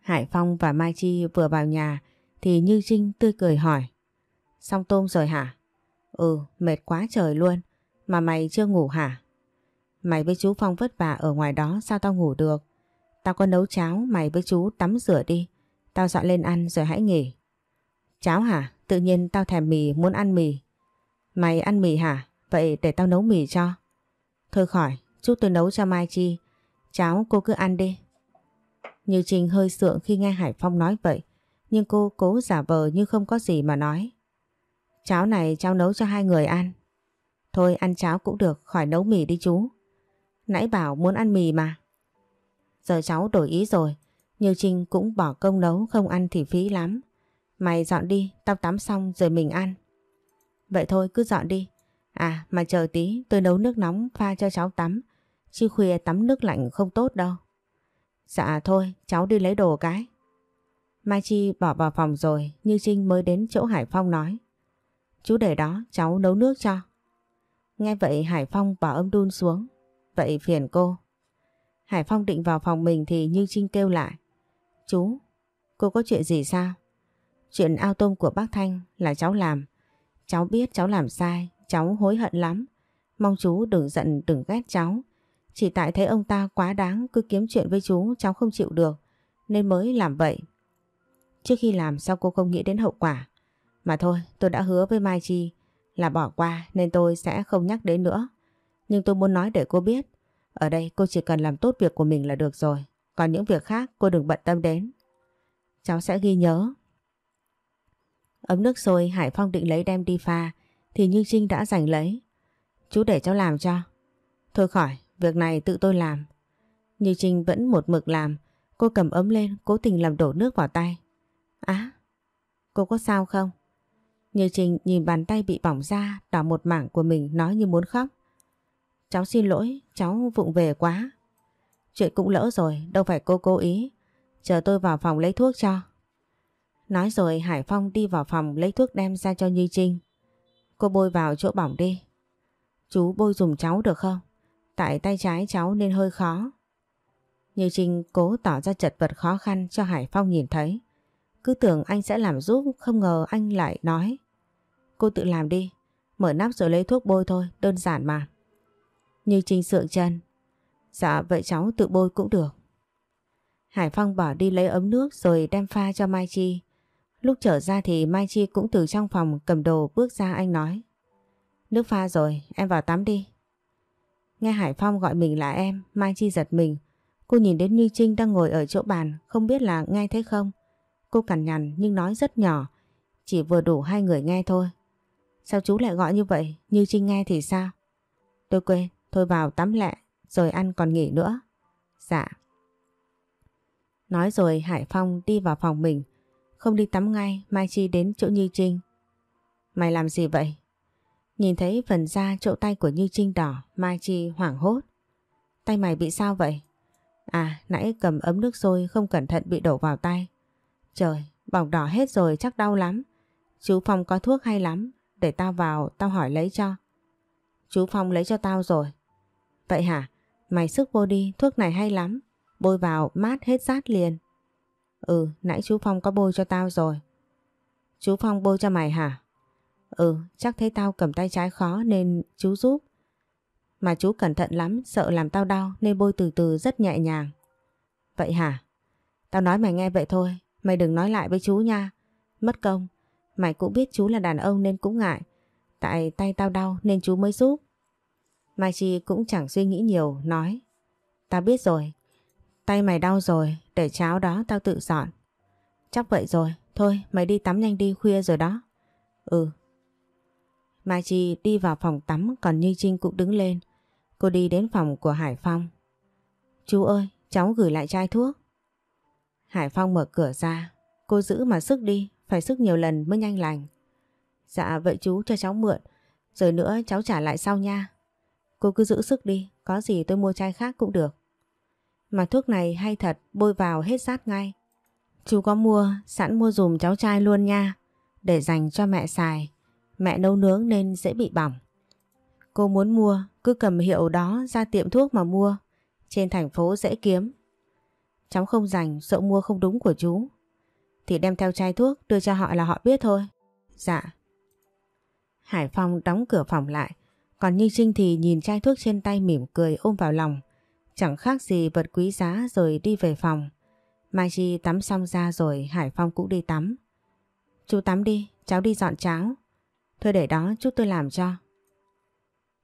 Hải Phong và Mai Chi vừa vào nhà thì Như Trinh tươi cười hỏi. Xong tôm rồi hả? Ừ, mệt quá trời luôn. Mà mày chưa ngủ hả? Mày với chú Phong vất vả ở ngoài đó sao tao ngủ được? Tao có nấu cháo, mày với chú tắm rửa đi. Tao dọn lên ăn rồi hãy nghỉ. Cháo hả? Tự nhiên tao thèm mì, muốn ăn mì. Mày ăn mì hả? Vậy để tao nấu mì cho. Thôi khỏi, chút tôi nấu cho Mai Chi. Cháo cô cứ ăn đi. Như trình hơi sượng khi nghe Hải Phong nói vậy. Nhưng cô cố giả vờ như không có gì mà nói. Cháo này cháu nấu cho hai người ăn. Thôi ăn cháo cũng được, khỏi nấu mì đi chú. Nãy bảo muốn ăn mì mà. Giờ cháu đổi ý rồi. Như Trinh cũng bỏ công nấu không ăn thì phí lắm. Mày dọn đi, tao tắm xong rồi mình ăn. Vậy thôi cứ dọn đi. À mà chờ tí tôi nấu nước nóng pha cho cháu tắm. Chứ khuya tắm nước lạnh không tốt đâu. Dạ thôi cháu đi lấy đồ cái. Mai Chi bỏ vào phòng rồi Như Trinh mới đến chỗ Hải Phong nói. Chú để đó cháu nấu nước cho. Nghe vậy Hải Phong bỏ âm đun xuống. Vậy phiền cô. Hải Phong định vào phòng mình thì Như Trinh kêu lại. Chú, cô có chuyện gì sao? Chuyện ao tôm của bác Thanh là cháu làm. Cháu biết cháu làm sai, cháu hối hận lắm. Mong chú đừng giận đừng ghét cháu. Chỉ tại thấy ông ta quá đáng cứ kiếm chuyện với chú cháu không chịu được nên mới làm vậy. Trước khi làm sao cô không nghĩ đến hậu quả? Mà thôi tôi đã hứa với Mai Chi là bỏ qua nên tôi sẽ không nhắc đến nữa. Nhưng tôi muốn nói để cô biết ở đây cô chỉ cần làm tốt việc của mình là được rồi. Còn những việc khác cô đừng bận tâm đến. Cháu sẽ ghi nhớ. Ấm nước sôi Hải Phong định lấy đem đi pha thì Như Trinh đã giành lấy. Chú để cháu làm cho. Thôi khỏi, việc này tự tôi làm. Như Trinh vẫn một mực làm. Cô cầm ấm lên cố tình làm đổ nước vào tay. Á, cô có sao không? Như Trinh nhìn bàn tay bị bỏng ra đỏ một mảng của mình nói như muốn khóc. Cháu xin lỗi, cháu vụng về quá. Chuyện cũng lỡ rồi, đâu phải cô cố ý. Chờ tôi vào phòng lấy thuốc cho. Nói rồi Hải Phong đi vào phòng lấy thuốc đem ra cho Như Trinh. Cô bôi vào chỗ bỏng đi. Chú bôi dùng cháu được không? Tại tay trái cháu nên hơi khó. Như Trinh cố tỏ ra chật vật khó khăn cho Hải Phong nhìn thấy. Cứ tưởng anh sẽ làm giúp, không ngờ anh lại nói. Cô tự làm đi, mở nắp rồi lấy thuốc bôi thôi, đơn giản mà. Như Trinh sượng chân. Dạ vậy cháu tự bôi cũng được. Hải Phong bỏ đi lấy ấm nước rồi đem pha cho Mai Chi. Lúc trở ra thì Mai Chi cũng từ trong phòng cầm đồ bước ra anh nói. Nước pha rồi, em vào tắm đi. Nghe Hải Phong gọi mình là em, Mai Chi giật mình. Cô nhìn đến Như Trinh đang ngồi ở chỗ bàn, không biết là nghe thấy không. Cô cằn nhằn nhưng nói rất nhỏ, chỉ vừa đủ hai người nghe thôi. Sao chú lại gọi như vậy, Như Trinh nghe thì sao? Tôi quên, thôi vào tắm lẹ, rồi ăn còn nghỉ nữa. Dạ. Nói rồi Hải Phong đi vào phòng mình, không đi tắm ngay, Mai Chi đến chỗ Như Trinh. Mày làm gì vậy? Nhìn thấy phần da chỗ tay của Như Trinh đỏ, Mai Chi hoảng hốt. Tay mày bị sao vậy? À, nãy cầm ấm nước sôi không cẩn thận bị đổ vào tay. Trời, bỏng đỏ hết rồi chắc đau lắm. Chú Phong có thuốc hay lắm, để tao vào tao hỏi lấy cho. Chú Phong lấy cho tao rồi. Vậy hả? Mày sức vô đi, thuốc này hay lắm. Bôi vào mát hết rát liền. Ừ, nãy chú Phong có bôi cho tao rồi. Chú Phong bôi cho mày hả? Ừ, chắc thấy tao cầm tay trái khó nên chú giúp. Mà chú cẩn thận lắm, sợ làm tao đau nên bôi từ từ rất nhẹ nhàng. Vậy hả? Tao nói mày nghe vậy thôi, mày đừng nói lại với chú nha. Mất công, mày cũng biết chú là đàn ông nên cũng ngại. Tại tay tao đau nên chú mới giúp. Mai Chi cũng chẳng suy nghĩ nhiều, nói. Tao biết rồi, tay mày đau rồi, để cháo đó tao tự dọn. Chắc vậy rồi, thôi mày đi tắm nhanh đi khuya rồi đó. Ừ. Mai Chi đi vào phòng tắm còn Như Trinh cũng đứng lên. Cô đi đến phòng của Hải Phong. Chú ơi, cháu gửi lại chai thuốc. Hải Phong mở cửa ra. Cô giữ mà sức đi, phải sức nhiều lần mới nhanh lành. Dạ vậy chú cho cháu mượn, rồi nữa cháu trả lại sau nha. Cô cứ giữ sức đi, có gì tôi mua chai khác cũng được. Mà thuốc này hay thật, bôi vào hết sát ngay. Chú có mua, sẵn mua dùm cháu trai luôn nha, để dành cho mẹ xài. Mẹ nấu nướng nên dễ bị bỏng. Cô muốn mua, cứ cầm hiệu đó ra tiệm thuốc mà mua. Trên thành phố dễ kiếm. Cháu không dành, sợ mua không đúng của chú. Thì đem theo chai thuốc đưa cho họ là họ biết thôi. Dạ. Hải Phong đóng cửa phòng lại, còn Như Trinh thì nhìn chai thuốc trên tay mỉm cười ôm vào lòng. Chẳng khác gì vật quý giá rồi đi về phòng. Mai Chi tắm xong ra rồi Hải Phong cũng đi tắm. Chú tắm đi, cháu đi dọn cháo. Thôi để đó chút tôi làm cho.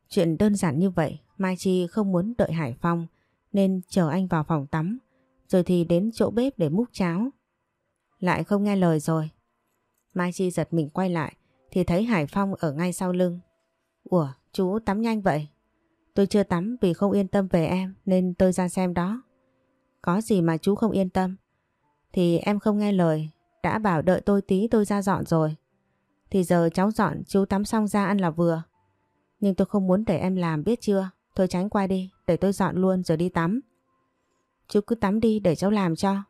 Chuyện đơn giản như vậy, Mai Chi không muốn đợi Hải Phong nên chờ anh vào phòng tắm rồi thì đến chỗ bếp để múc cháo. Lại không nghe lời rồi. Mai Chi giật mình quay lại thì thấy Hải Phong ở ngay sau lưng. Ủa, chú tắm nhanh vậy? Tôi chưa tắm vì không yên tâm về em nên tôi ra xem đó. Có gì mà chú không yên tâm? Thì em không nghe lời, đã bảo đợi tôi tí tôi ra dọn rồi. Thì giờ cháu dọn chú tắm xong ra ăn là vừa. Nhưng tôi không muốn để em làm biết chưa? Thôi tránh qua đi, để tôi dọn luôn rồi đi tắm. Chú cứ tắm đi để cháu làm cho.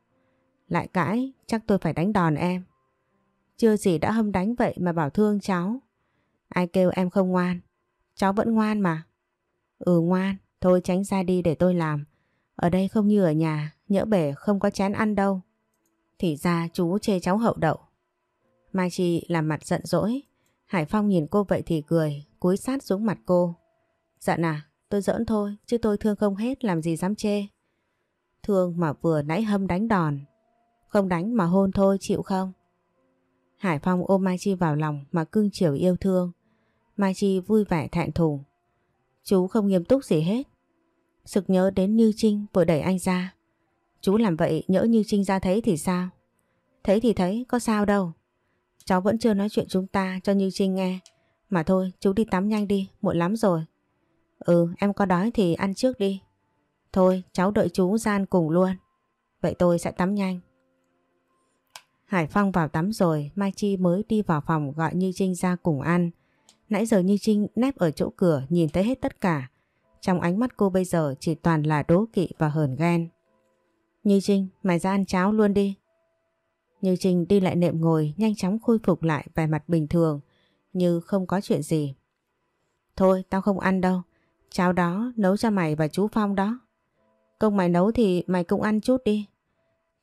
Lại cãi, chắc tôi phải đánh đòn em. Chưa gì đã hâm đánh vậy mà bảo thương cháu. Ai kêu em không ngoan. Cháu vẫn ngoan mà. Ừ ngoan, thôi tránh ra đi để tôi làm. Ở đây không như ở nhà, nhỡ bể không có chén ăn đâu. Thì ra chú chê cháu hậu đậu. Mai Chi làm mặt giận dỗi. Hải Phong nhìn cô vậy thì cười, cúi sát xuống mặt cô. Giận à, tôi giỡn thôi, chứ tôi thương không hết làm gì dám chê. Thương mà vừa nãy hâm đánh đòn. Không đánh mà hôn thôi chịu không? Hải Phong ôm Mai Chi vào lòng mà cưng chiều yêu thương. Mai Chi vui vẻ thẹn thùng. Chú không nghiêm túc gì hết. Sực nhớ đến Như Trinh vừa đẩy anh ra. Chú làm vậy nhỡ Như Trinh ra thấy thì sao? Thấy thì thấy, có sao đâu. Cháu vẫn chưa nói chuyện chúng ta cho Như Trinh nghe. Mà thôi, chú đi tắm nhanh đi, muộn lắm rồi. Ừ, em có đói thì ăn trước đi. Thôi, cháu đợi chú gian cùng luôn. Vậy tôi sẽ tắm nhanh. Hải Phong vào tắm rồi, Mai Chi mới đi vào phòng gọi Như Trinh ra cùng ăn. Nãy giờ Như Trinh nép ở chỗ cửa nhìn thấy hết tất cả. Trong ánh mắt cô bây giờ chỉ toàn là đố kỵ và hờn ghen. Như Trinh, mày ra ăn cháo luôn đi. Như Trinh đi lại nệm ngồi nhanh chóng khôi phục lại vẻ mặt bình thường như không có chuyện gì. Thôi tao không ăn đâu, cháo đó nấu cho mày và chú Phong đó. Công mày nấu thì mày cũng ăn chút đi.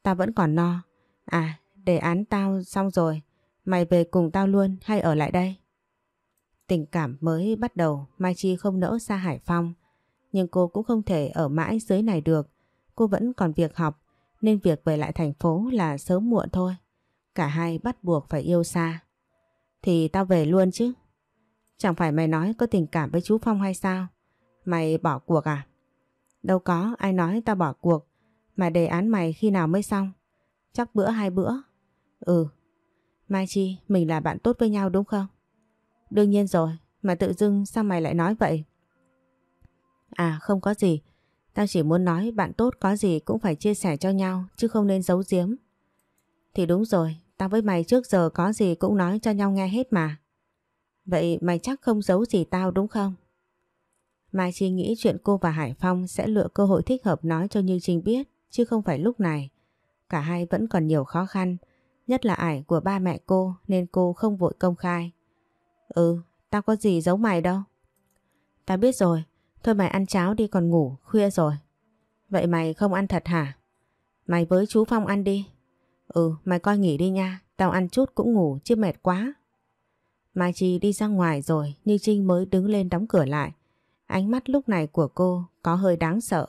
Tao vẫn còn no. À, đề án tao xong rồi. Mày về cùng tao luôn hay ở lại đây? Tình cảm mới bắt đầu, Mai Chi không nỡ xa Hải Phong. Nhưng cô cũng không thể ở mãi dưới này được. Cô vẫn còn việc học, nên việc về lại thành phố là sớm muộn thôi. Cả hai bắt buộc phải yêu xa. Thì tao về luôn chứ. Chẳng phải mày nói có tình cảm với chú Phong hay sao? Mày bỏ cuộc à? Đâu có, ai nói tao bỏ cuộc. Mà đề án mày khi nào mới xong? Chắc bữa hai bữa. Ừ. Mai Chi, mình là bạn tốt với nhau đúng không? Đương nhiên rồi, mà tự dưng sao mày lại nói vậy? À không có gì, tao chỉ muốn nói bạn tốt có gì cũng phải chia sẻ cho nhau chứ không nên giấu giếm. Thì đúng rồi, tao với mày trước giờ có gì cũng nói cho nhau nghe hết mà. Vậy mày chắc không giấu gì tao đúng không? Mai Chi nghĩ chuyện cô và Hải Phong sẽ lựa cơ hội thích hợp nói cho Như Trinh biết chứ không phải lúc này. Cả hai vẫn còn nhiều khó khăn, nhất là ải của ba mẹ cô nên cô không vội công khai. Ừ, tao có gì giấu mày đâu. Tao biết rồi, thôi mày ăn cháo đi còn ngủ, khuya rồi. Vậy mày không ăn thật hả? Mày với chú Phong ăn đi. Ừ, mày coi nghỉ đi nha, tao ăn chút cũng ngủ chứ mệt quá. Mai Chi đi ra ngoài rồi, Như Trinh mới đứng lên đóng cửa lại. Ánh mắt lúc này của cô có hơi đáng sợ.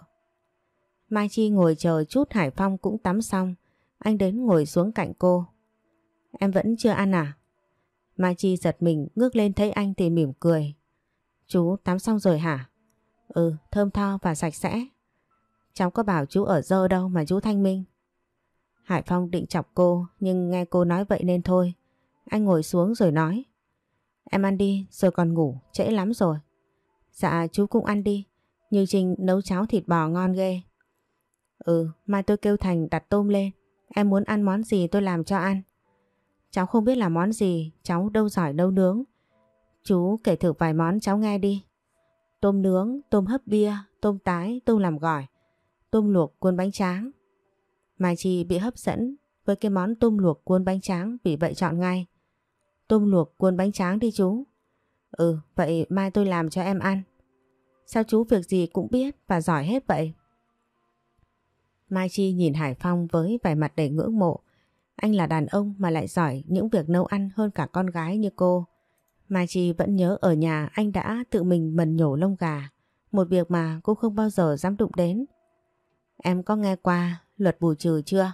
Mai Chi ngồi chờ chút Hải Phong cũng tắm xong. Anh đến ngồi xuống cạnh cô. Em vẫn chưa ăn à? Mai Chi giật mình ngước lên thấy anh thì mỉm cười. Chú tắm xong rồi hả? Ừ, thơm tho và sạch sẽ. Cháu có bảo chú ở dơ đâu mà chú thanh minh. Hải Phong định chọc cô nhưng nghe cô nói vậy nên thôi. Anh ngồi xuống rồi nói. Em ăn đi rồi còn ngủ, trễ lắm rồi. Dạ chú cũng ăn đi. Như Trinh nấu cháo thịt bò ngon ghê. Ừ, mai tôi kêu Thành đặt tôm lên. Em muốn ăn món gì tôi làm cho ăn. Cháu không biết là món gì, cháu đâu giỏi nấu nướng. Chú kể thử vài món cháu nghe đi. Tôm nướng, tôm hấp bia, tôm tái, tôm làm gỏi, tôm luộc cuốn bánh tráng. Mai Chi bị hấp dẫn với cái món tôm luộc cuốn bánh tráng vì vậy chọn ngay. Tôm luộc cuốn bánh tráng đi chú. Ừ, vậy mai tôi làm cho em ăn. Sao chú việc gì cũng biết và giỏi hết vậy? Mai Chi nhìn Hải Phong với vẻ mặt đầy ngưỡng mộ. Anh là đàn ông mà lại giỏi những việc nấu ăn hơn cả con gái như cô. Mai Chi vẫn nhớ ở nhà anh đã tự mình mần nhổ lông gà. Một việc mà cô không bao giờ dám đụng đến. Em có nghe qua luật bù trừ chưa?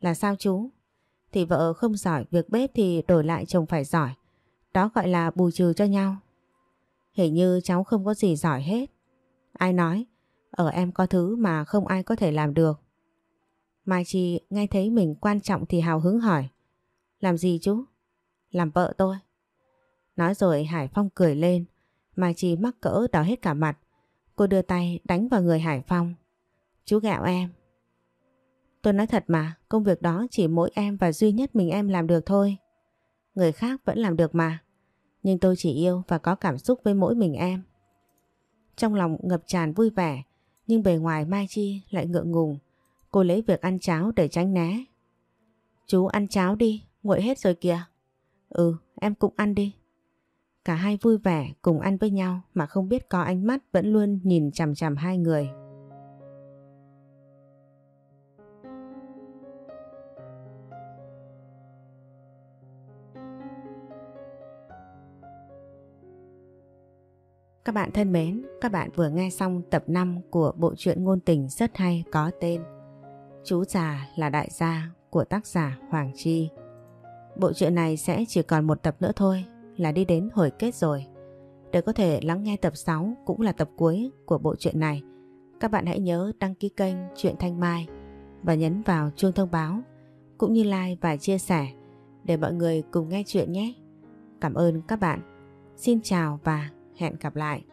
Là sao chú? Thì vợ không giỏi, việc bếp thì đổi lại chồng phải giỏi. Đó gọi là bù trừ cho nhau. Hình như cháu không có gì giỏi hết. Ai nói? Ở em có thứ mà không ai có thể làm được. Mai Chi nghe thấy mình quan trọng thì hào hứng hỏi. Làm gì chú? Làm vợ tôi. Nói rồi Hải Phong cười lên. Mai Chi mắc cỡ đỏ hết cả mặt. Cô đưa tay đánh vào người Hải Phong. Chú gạo em. Tôi nói thật mà, công việc đó chỉ mỗi em và duy nhất mình em làm được thôi. Người khác vẫn làm được mà. Nhưng tôi chỉ yêu và có cảm xúc với mỗi mình em. Trong lòng ngập tràn vui vẻ, nhưng bề ngoài Mai Chi lại ngượng ngùng. Cô lấy việc ăn cháo để tránh né. Chú ăn cháo đi, nguội hết rồi kìa. Ừ, em cũng ăn đi. Cả hai vui vẻ cùng ăn với nhau mà không biết có ánh mắt vẫn luôn nhìn chằm chằm hai người. Các bạn thân mến, các bạn vừa nghe xong tập 5 của bộ truyện ngôn tình rất hay có tên Chú già là đại gia của tác giả Hoàng Chi. Bộ truyện này sẽ chỉ còn một tập nữa thôi là đi đến hồi kết rồi. Để có thể lắng nghe tập 6 cũng là tập cuối của bộ truyện này, các bạn hãy nhớ đăng ký kênh Truyện Thanh Mai và nhấn vào chuông thông báo cũng như like và chia sẻ để mọi người cùng nghe chuyện nhé. Cảm ơn các bạn. Xin chào và hẹn gặp lại.